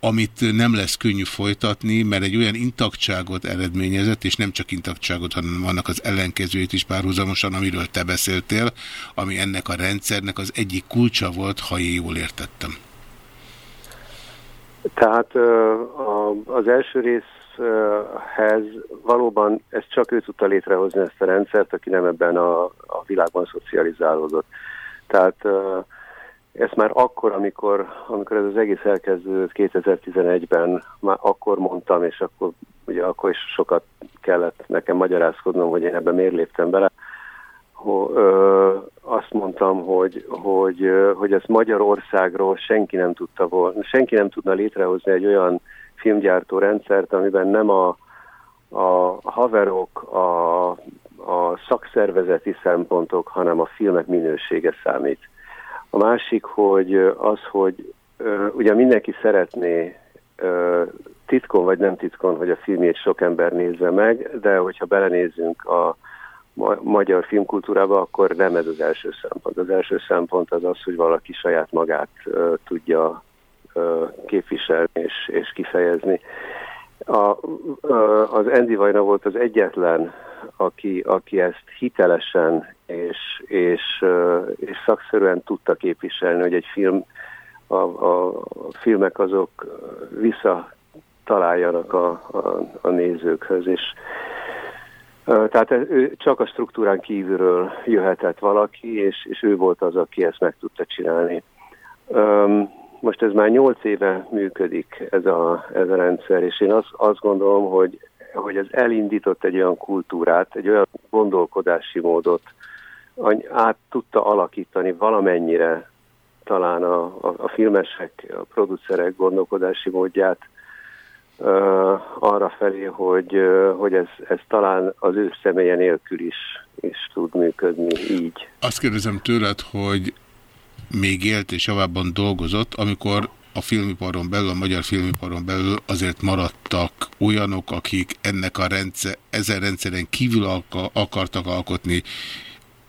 amit nem lesz könnyű folytatni, mert egy olyan intaktságot eredményezett, és nem csak intaktságot, hanem vannak az ellenkezőjét is párhuzamosan, amiről te beszéltél, ami ennek a rendszernek az egyik kulcsa volt, ha én jól értettem. Tehát az első részhez valóban ez csak ő tudta létrehozni ezt a rendszert, aki nem ebben a, a világban szocializálódott. Tehát ö, ezt már akkor, amikor, amikor ez az egész elkezdődött 2011-ben, már akkor mondtam, és akkor ugye akkor is sokat kellett nekem magyarázkodnom, hogy én ebben miért léptem bele, ho, ö, azt mondtam, hogy, hogy, ö, hogy ezt Magyarországról senki nem tudta volna, senki nem tudna létrehozni egy olyan filmgyártó rendszert, amiben nem a, a haverok, a, a szakszervezeti szempontok, hanem a filmek minősége számít. A másik, hogy az, hogy ugye mindenki szeretné titkon vagy nem titkon, hogy a filmjét sok ember nézze meg, de hogyha belenézünk a ma- magyar filmkultúrába, akkor nem ez az első szempont. Az első szempont az az, hogy valaki saját magát tudja képviselni és, és kifejezni. A, az Andy Vajna volt az egyetlen, aki, aki ezt hitelesen és, és, és szakszerűen tudta képviselni, hogy egy film a, a filmek azok visszataláljanak a, a, a nézőkhöz, és tehát ő csak a struktúrán kívülről jöhetett valaki, és, és ő volt az, aki ezt meg tudta csinálni. Most ez már nyolc éve működik ez a, ez a rendszer, és én azt, azt gondolom, hogy, hogy ez elindított egy olyan kultúrát, egy olyan gondolkodási módot, át tudta alakítani valamennyire talán a, a, a filmesek, a producerek gondolkodási módját uh, arra felé, hogy, uh, hogy ez, ez talán az ő személye nélkül is, is tud működni így. Azt kérdezem tőled, hogy még élt és javában dolgozott, amikor a filmiparon belül, a magyar filmiparon belül azért maradtak olyanok, akik ennek a rendszer, ezen rendszeren kívül akartak alkotni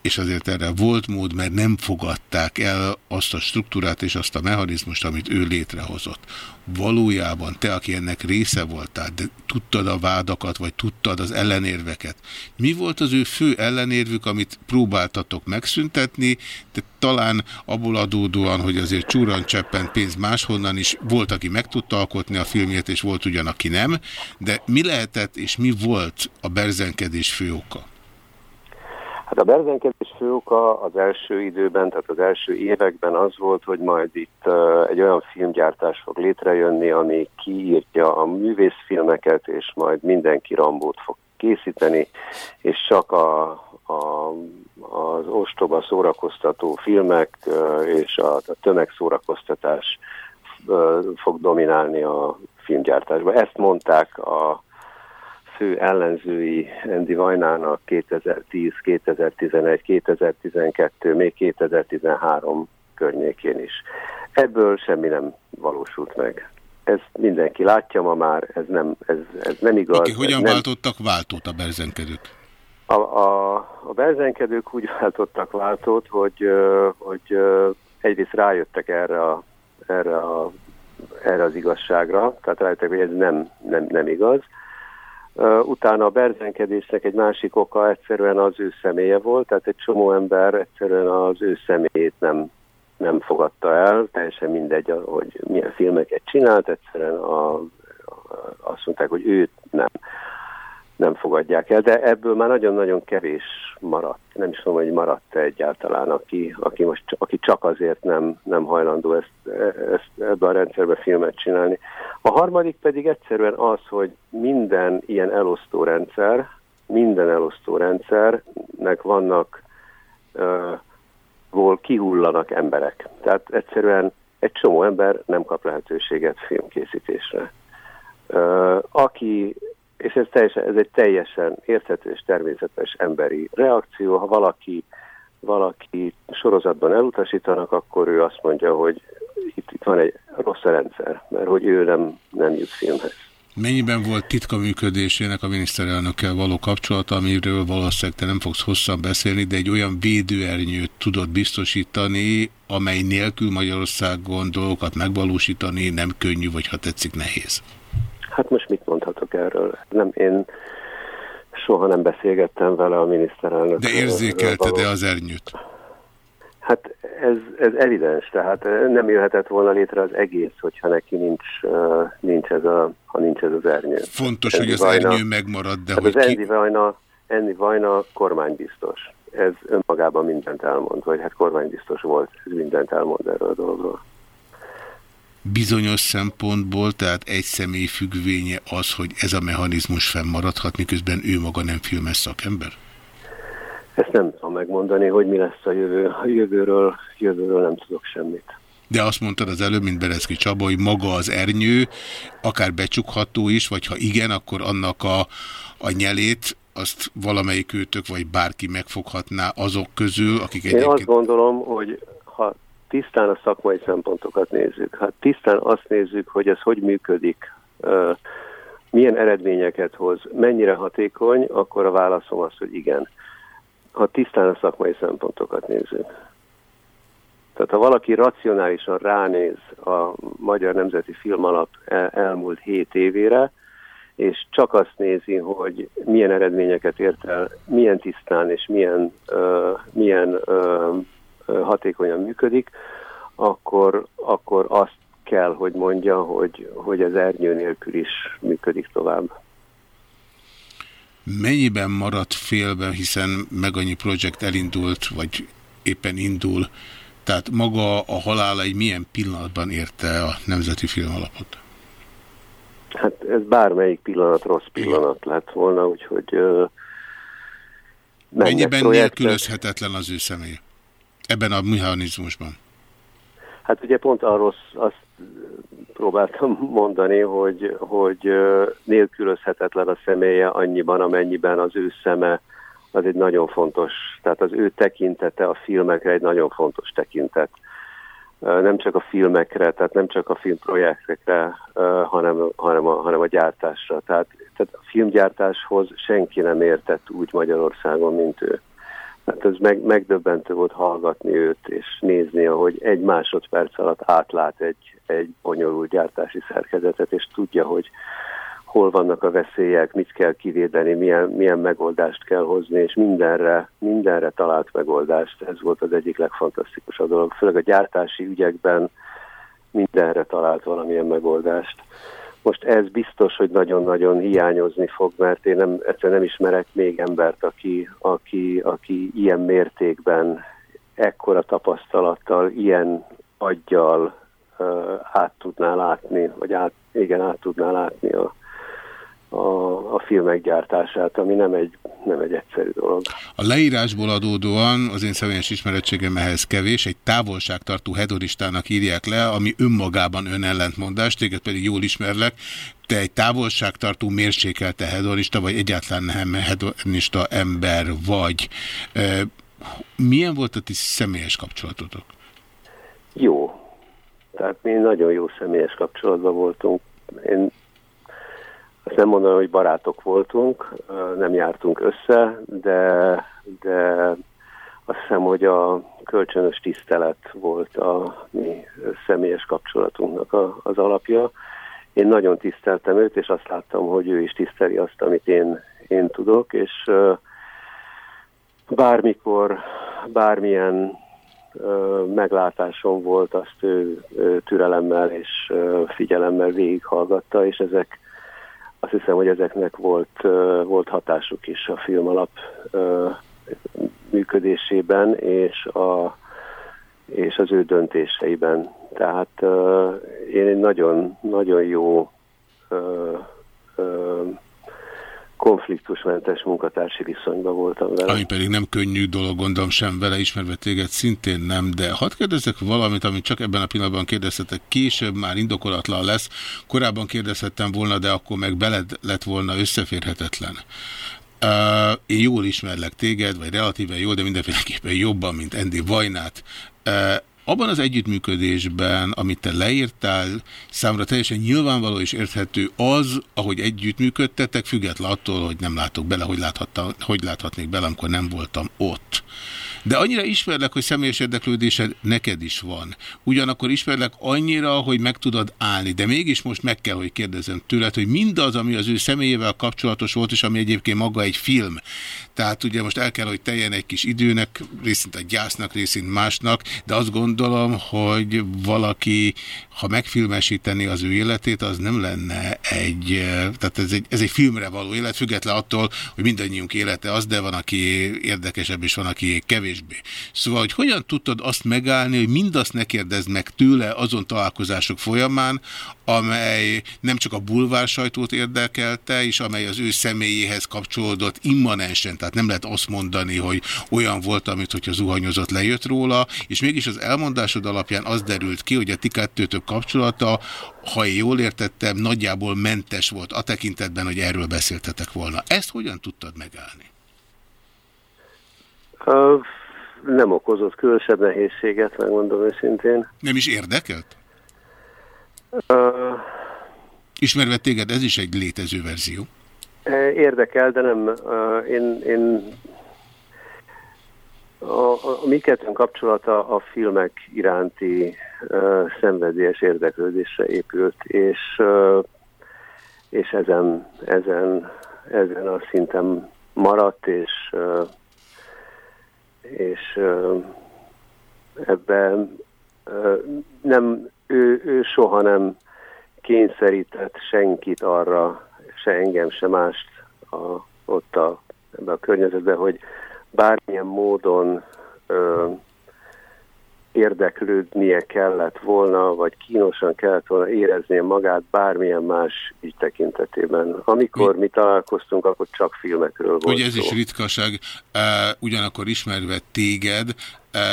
és azért erre volt mód, mert nem fogadták el azt a struktúrát és azt a mechanizmust, amit ő létrehozott. Valójában te, aki ennek része voltál, de tudtad a vádakat, vagy tudtad az ellenérveket. Mi volt az ő fő ellenérvük, amit próbáltatok megszüntetni, de talán abból adódóan, hogy azért csúran cseppen pénz máshonnan is, volt, aki meg tudta alkotni a filmjét, és volt ugyan, aki nem, de mi lehetett és mi volt a berzenkedés fő oka? Hát a berzenkedés fő oka az első időben, tehát az első években az volt, hogy majd itt egy olyan filmgyártás fog létrejönni, ami kiírtja a művészfilmeket, és majd mindenki Rambót fog készíteni, és csak a, a, az ostoba szórakoztató filmek és a, a tömegszórakoztatás fog dominálni a filmgyártásban. Ezt mondták a fő ellenzői Andy Vajnának 2010, 2011, 2012, még 2013 környékén is. Ebből semmi nem valósult meg. Ez mindenki látja ma már, ez nem, ez, ez nem igaz. Okay, hogyan nem... váltottak váltót a berzenkedők? A, a, a berzenkedők úgy váltottak váltót, hogy, hogy egyrészt rájöttek erre, a, erre, a, erre az igazságra, tehát rájöttek, hogy ez nem, nem, nem igaz, Utána a berzenkedésnek egy másik oka egyszerűen az ő személye volt, tehát egy csomó ember egyszerűen az ő személyét nem, nem fogadta el, teljesen mindegy, hogy milyen filmeket csinált, egyszerűen a, azt mondták, hogy őt nem nem fogadják el, de ebből már nagyon-nagyon kevés maradt. Nem is tudom, hogy maradt -e egyáltalán, aki, aki, most, aki csak azért nem, nem hajlandó ezt, ezt ebbe a rendszerbe filmet csinálni. A harmadik pedig egyszerűen az, hogy minden ilyen elosztó rendszer, minden elosztó rendszernek vannak uh, kihullanak emberek. Tehát egyszerűen egy csomó ember nem kap lehetőséget filmkészítésre. Uh, aki és ez, teljesen, ez egy teljesen érthető és természetes emberi reakció. Ha valaki, valaki sorozatban elutasítanak, akkor ő azt mondja, hogy itt, itt van egy rossz rendszer, mert hogy ő nem, nem jut filmhez. Mennyiben volt titka működésének a miniszterelnökkel való kapcsolata, amiről valószínűleg te nem fogsz hosszan beszélni, de egy olyan védőernyőt tudott biztosítani, amely nélkül Magyarországon dolgokat megvalósítani nem könnyű, vagy ha tetszik nehéz? Hát most mit mondhatok erről? Nem, én soha nem beszélgettem vele a miniszterelnök. De érzékelte-e az ernyőt? Hát ez, ez evidens, tehát nem jöhetett volna létre az egész, hogyha neki nincs, nincs, ez, a, ha nincs ez az ernyő. Fontos, Endi hogy az Vajna, ernyő megmarad, de hát hogy az ki... Endi Vajna, Endi Vajna kormánybiztos. Ez önmagában mindent elmond, vagy hát kormánybiztos volt, ez mindent elmond erről a dologról bizonyos szempontból, tehát egy személy függvénye az, hogy ez a mechanizmus fennmaradhat, miközben ő maga nem filmes szakember? Ezt nem tudom megmondani, hogy mi lesz a jövő. A jövőről, jövőről nem tudok semmit. De azt mondtad az előbb, mint Bereszki Csaba, hogy maga az ernyő, akár becsukható is, vagy ha igen, akkor annak a, a nyelét azt valamelyik őtök, vagy bárki megfoghatná azok közül, akik Én egyébként... azt gondolom, hogy tisztán a szakmai szempontokat nézzük. Hát tisztán azt nézzük, hogy ez hogy működik, milyen eredményeket hoz, mennyire hatékony, akkor a válaszom az, hogy igen. Ha tisztán a szakmai szempontokat nézzük. Tehát ha valaki racionálisan ránéz a Magyar Nemzeti Film Alap elmúlt hét évére, és csak azt nézi, hogy milyen eredményeket ért el, milyen tisztán és milyen, uh, milyen uh, hatékonyan működik, akkor, akkor azt kell, hogy mondja, hogy, hogy az ernyő nélkül is működik tovább. Mennyiben maradt félben, hiszen meg annyi projekt elindult, vagy éppen indul, tehát maga a halála egy milyen pillanatban érte a Nemzeti Filmalapot? Hát ez bármelyik pillanat rossz pillanat Igen. lett volna, úgyhogy... Uh, Mennyiben nélkülözhetetlen az ő személy? Ebben a mechanizmusban? Hát ugye pont arról azt próbáltam mondani, hogy, hogy nélkülözhetetlen a személye annyiban, amennyiben az ő szeme az egy nagyon fontos, tehát az ő tekintete a filmekre egy nagyon fontos tekintet. Nem csak a filmekre, tehát nem csak a filmprojektekre, hanem, hanem, a, hanem a gyártásra. Tehát, tehát a filmgyártáshoz senki nem értett úgy Magyarországon, mint ő. Hát ez meg, megdöbbentő volt hallgatni őt, és nézni, ahogy egy másodperc alatt átlát egy, egy bonyolult gyártási szerkezetet, és tudja, hogy hol vannak a veszélyek, mit kell kivédeni, milyen, milyen megoldást kell hozni, és mindenre, mindenre talált megoldást. Ez volt az egyik legfantasztikusabb dolog. Főleg a gyártási ügyekben mindenre talált valamilyen megoldást. Most ez biztos, hogy nagyon-nagyon hiányozni fog, mert én nem, egyszerűen nem ismerek még embert, aki, aki, aki ilyen mértékben, ekkora tapasztalattal, ilyen aggyal uh, át tudná látni, vagy át, igen, át tudná látni a, a, a filmek gyártását, ami nem egy, nem egy egyszerű dolog. A leírásból adódóan az én személyes ismerettségem ehhez kevés, egy távolságtartó hedoristának írják le, ami önmagában önellentmondás, téged pedig jól ismerlek, te egy távolságtartó mérsékelte hedonista, vagy egyáltalán nem hedonista ember vagy. Milyen volt a ti személyes kapcsolatotok? Jó. Tehát mi nagyon jó személyes kapcsolatban voltunk. Én azt nem mondanám, hogy barátok voltunk, nem jártunk össze, de, de azt hiszem, hogy a kölcsönös tisztelet volt a mi személyes kapcsolatunknak a, az alapja. Én nagyon tiszteltem őt, és azt láttam, hogy ő is tiszteli azt, amit én, én tudok, és bármikor, bármilyen meglátásom volt, azt ő türelemmel és figyelemmel végighallgatta, és ezek azt hiszem, hogy ezeknek volt, volt hatásuk is a film alap működésében és, a, és az ő döntéseiben. Tehát én egy nagyon, nagyon jó konfliktusmentes munkatársi viszonyban voltam vele. Ami pedig nem könnyű dolog, gondolom sem vele, ismerve téged szintén nem, de hadd kérdezzek valamit, amit csak ebben a pillanatban kérdezhetek, később már indokolatlan lesz, korábban kérdezhettem volna, de akkor meg beled lett volna összeférhetetlen. Uh, én jól ismerlek téged, vagy relatíven jól, de mindenféleképpen jobban, mint Andy Vajnát. Uh, abban az együttműködésben, amit te leírtál, számra teljesen nyilvánvaló és érthető az, ahogy együttműködtetek, független attól, hogy nem látok bele, hogy, láthatta, hogy láthatnék bele, amikor nem voltam ott. De annyira ismerlek, hogy személyes érdeklődésed neked is van. Ugyanakkor ismerlek annyira, hogy meg tudod állni. De mégis most meg kell, hogy kérdezem tőled, hogy mindaz, ami az ő személyével kapcsolatos volt, és ami egyébként maga egy film. Tehát ugye most el kell, hogy teljen egy kis időnek, részint a gyásznak, részint másnak, de azt gondolom, hogy valaki, ha megfilmesíteni az ő életét, az nem lenne egy, tehát ez egy, ez egy filmre való élet, független attól, hogy mindannyiunk élete az, de van, aki érdekesebb, és van, aki kevés kevésbé. Szóval, hogy hogyan tudtad azt megállni, hogy mindazt ne kérdezd meg tőle azon találkozások folyamán, amely nem csak a bulvár sajtót érdekelte, és amely az ő személyéhez kapcsolódott immanensen, tehát nem lehet azt mondani, hogy olyan volt, amit hogyha zuhanyozott lejött róla, és mégis az elmondásod alapján az derült ki, hogy a ti kettőtök kapcsolata, ha én jól értettem, nagyjából mentes volt a tekintetben, hogy erről beszéltetek volna. Ezt hogyan tudtad megállni? Uh, nem okozott különösebb nehézséget, megmondom őszintén. Nem is érdekelt? Uh, Ismerve téged, ez is egy létező verzió. Érdekel, de nem. Uh, én, én a, a, a mi kettőnk kapcsolata a filmek iránti uh, szenvedélyes érdeklődésre épült, és, uh, és ezen, ezen, ezen a szinten maradt, és uh, és ebben nem, ő, ő soha nem kényszerített senkit arra, se engem, se mást a, ott a, ebben a környezetben, hogy bármilyen módon érdeklődnie kellett volna, vagy kínosan kellett volna éreznie magát bármilyen más ügy tekintetében. Amikor mi, mi találkoztunk, akkor csak filmekről volt Ugye ez szó. is ritkaság, uh, ugyanakkor ismerve téged,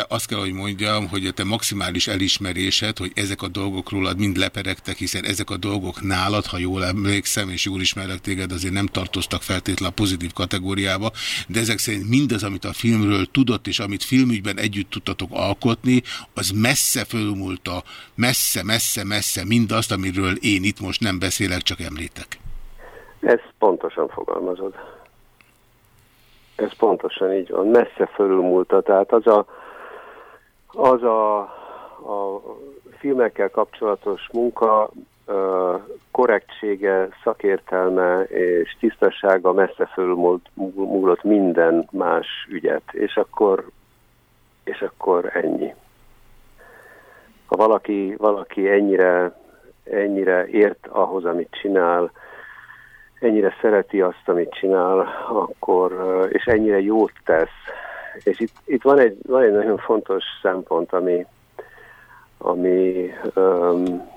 azt kell, hogy mondjam, hogy a te maximális elismerésed, hogy ezek a dolgok rólad mind leperegtek, hiszen ezek a dolgok nálad, ha jól emlékszem, és jól ismerlek téged, azért nem tartoztak feltétlenül a pozitív kategóriába, de ezek szerint mindaz, amit a filmről tudott, és amit filmügyben együtt tudtatok alkotni, az messze fölmúlta, messze, messze, messze mindazt, amiről én itt most nem beszélek, csak említek. Ezt pontosan fogalmazod. Ez pontosan így van. Messze fölülmúlta. Tehát az a, az a, a filmekkel kapcsolatos munka korrektsége, szakértelme és tisztasága messze fölmúlott minden más ügyet, és akkor, és akkor ennyi. Ha valaki, valaki ennyire, ennyire ért ahhoz, amit csinál, ennyire szereti azt, amit csinál, akkor, és ennyire jót tesz, és itt, itt van, egy, van egy nagyon fontos szempont, ami, ami, um,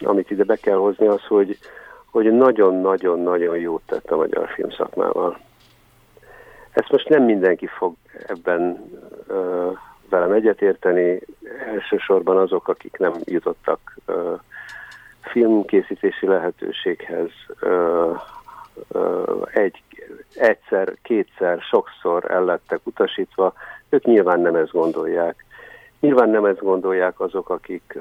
amit ide be kell hozni, az, hogy hogy nagyon-nagyon-nagyon jót tett a magyar filmszakmával. Ezt most nem mindenki fog ebben uh, velem egyetérteni, elsősorban azok, akik nem jutottak uh, filmkészítési lehetőséghez uh, egy egyszer, kétszer, sokszor ellettek utasítva, ők nyilván nem ezt gondolják. Nyilván nem ezt gondolják azok, akik,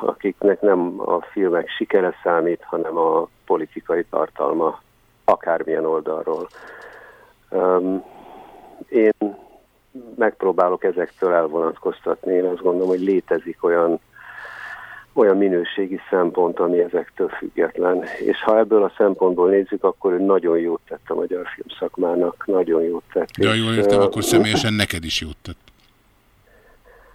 akiknek nem a filmek sikere számít, hanem a politikai tartalma akármilyen oldalról. Én megpróbálok ezektől elvonatkoztatni. Én azt gondolom, hogy létezik olyan olyan minőségi szempont, ami ezektől független. És ha ebből a szempontból nézzük, akkor ő nagyon jót tett a magyar filmszakmának, nagyon jót tett. De ha jól értem, akkor személyesen neked is jót tett.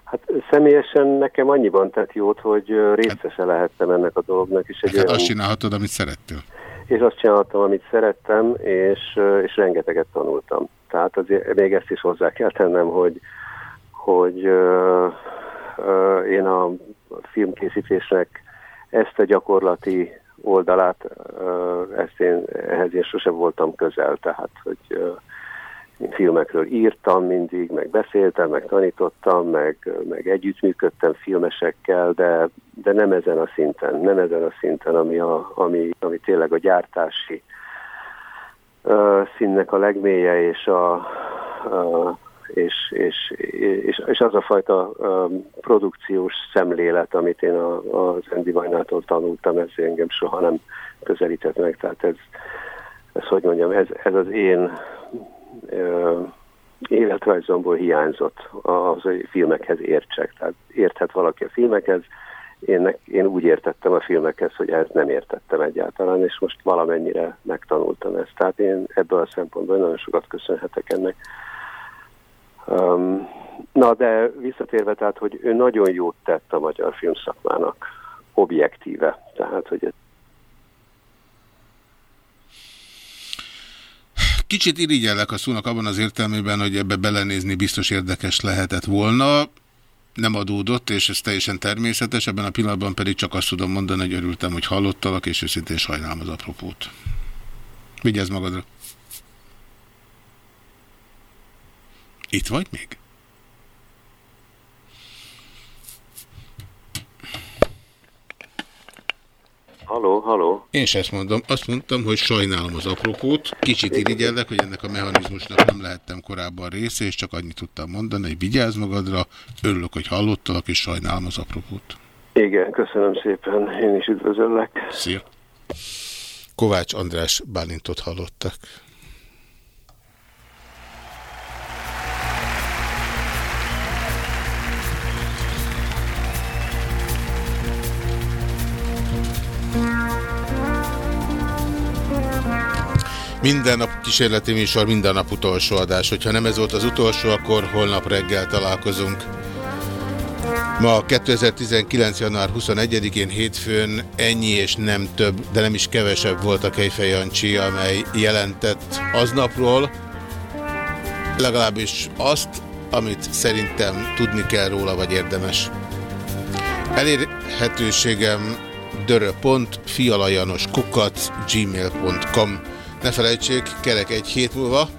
Hát személyesen nekem annyiban tett jót, hogy részese lehettem ennek a dolognak. És egy hát olyan... azt csinálhatod, amit szerettél. És azt csináltam, amit szerettem, és, és rengeteget tanultam. Tehát azért még ezt is hozzá kell tennem, hogy, hogy uh, uh, én a filmkészítésnek ezt a gyakorlati oldalát, ezt én, ehhez én sose voltam közel, tehát hogy én filmekről írtam mindig, meg beszéltem, meg tanítottam, meg, meg együttműködtem filmesekkel, de, de nem ezen a szinten, nem ezen a szinten, ami, a, ami, ami tényleg a gyártási uh, színnek a legmélye, és a, a és, és, és, és az a fajta um, produkciós szemlélet, amit én a, az Andy Vajnától tanultam, ez engem soha nem közelített meg, tehát ez, ez hogy mondjam, ez, ez az én uh, életrajzomból hiányzott az, hogy filmekhez értsek. Tehát érthet valaki a filmekhez, én, én úgy értettem a filmekhez, hogy ezt nem értettem egyáltalán, és most valamennyire megtanultam ezt. Tehát én ebből a szempontból nagyon sokat köszönhetek ennek. Um, na, de visszatérve, tehát, hogy ő nagyon jót tett a magyar filmszakmának, objektíve. Tehát, hogy Kicsit irigyellek a szónak abban az értelmében, hogy ebbe belenézni biztos érdekes lehetett volna. Nem adódott, és ez teljesen természetes, ebben a pillanatban pedig csak azt tudom mondani, hogy örültem, hogy hallottalak, és őszintén sajnálom az apropót. Vigyázz magadra! Itt vagy még? Haló, haló. Én sem ezt mondom. Azt mondtam, hogy sajnálom az apropót. Kicsit irigyellek, hogy ennek a mechanizmusnak nem lehettem korábban része, és csak annyit tudtam mondani, hogy vigyázz magadra, örülök, hogy hallottalak, és sajnálom az apropót. Igen, köszönöm szépen. Én is üdvözöllek. Szia. Kovács András Bálintot hallottak. Minden nap kísérleti műsor, minden nap utolsó adás. Hogyha nem ez volt az utolsó, akkor holnap reggel találkozunk. Ma 2019. január 21-én hétfőn ennyi és nem több, de nem is kevesebb volt a Kejfej Jancsi, amely jelentett aznapról, legalábbis azt, amit szerintem tudni kell róla, vagy érdemes. Elérhetőségem dörö.fialajanoskukac gmail.com Ne felejtsék, kerek egy hét múlva,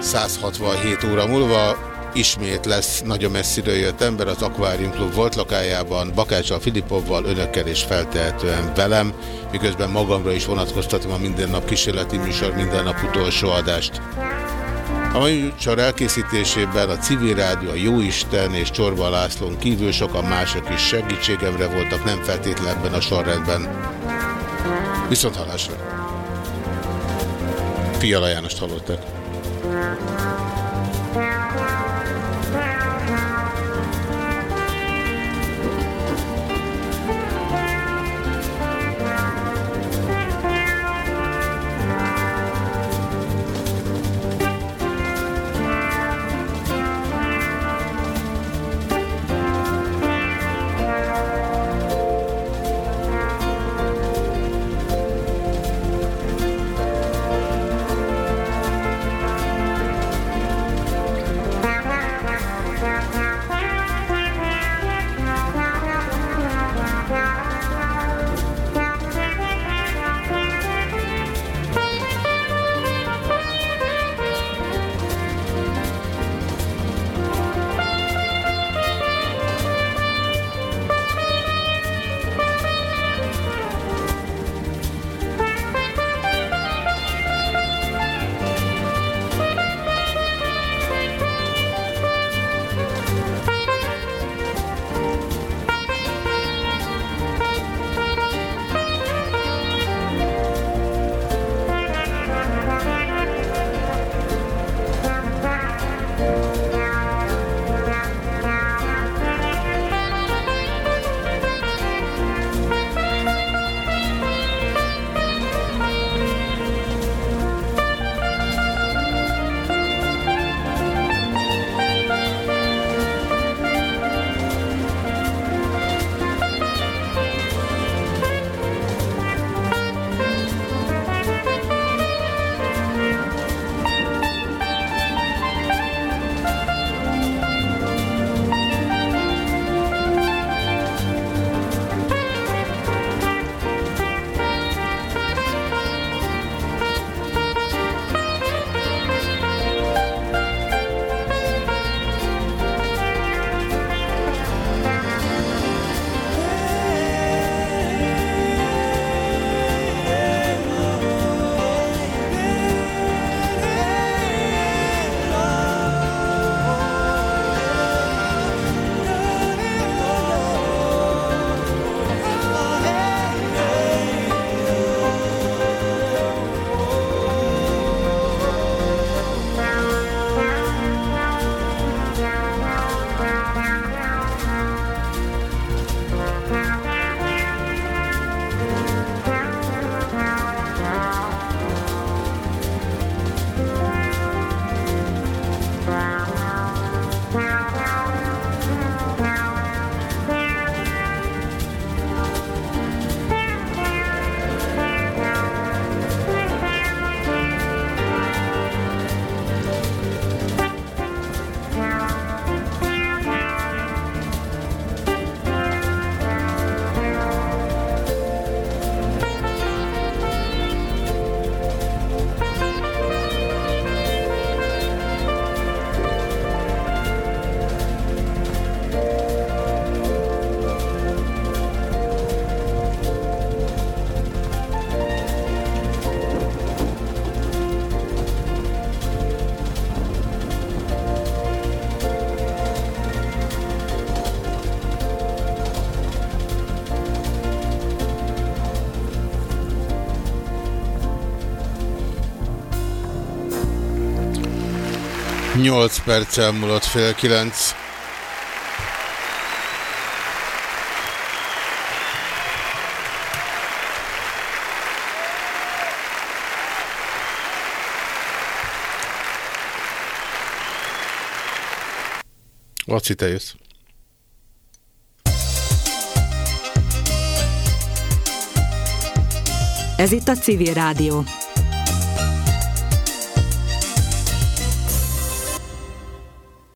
167 óra múlva ismét lesz nagyon messziről jött ember az Aquarium Club volt lakájában, Bakáccsal Filipovval, önökkel és feltehetően velem, miközben magamra is vonatkoztatom a minden nap kísérleti műsor, minden nap utolsó adást. A mai műsor elkészítésében a Civil Rádió, a Jóisten és Csorba Lászlón kívül sokan mások is segítségemre voltak, nem feltétlenül ebben a sorrendben. Viszont halásra. Fiala Jánost hallottak. 8 perccel múlott fél 9. Laci, te jössz. Ez itt a Civil Rádió.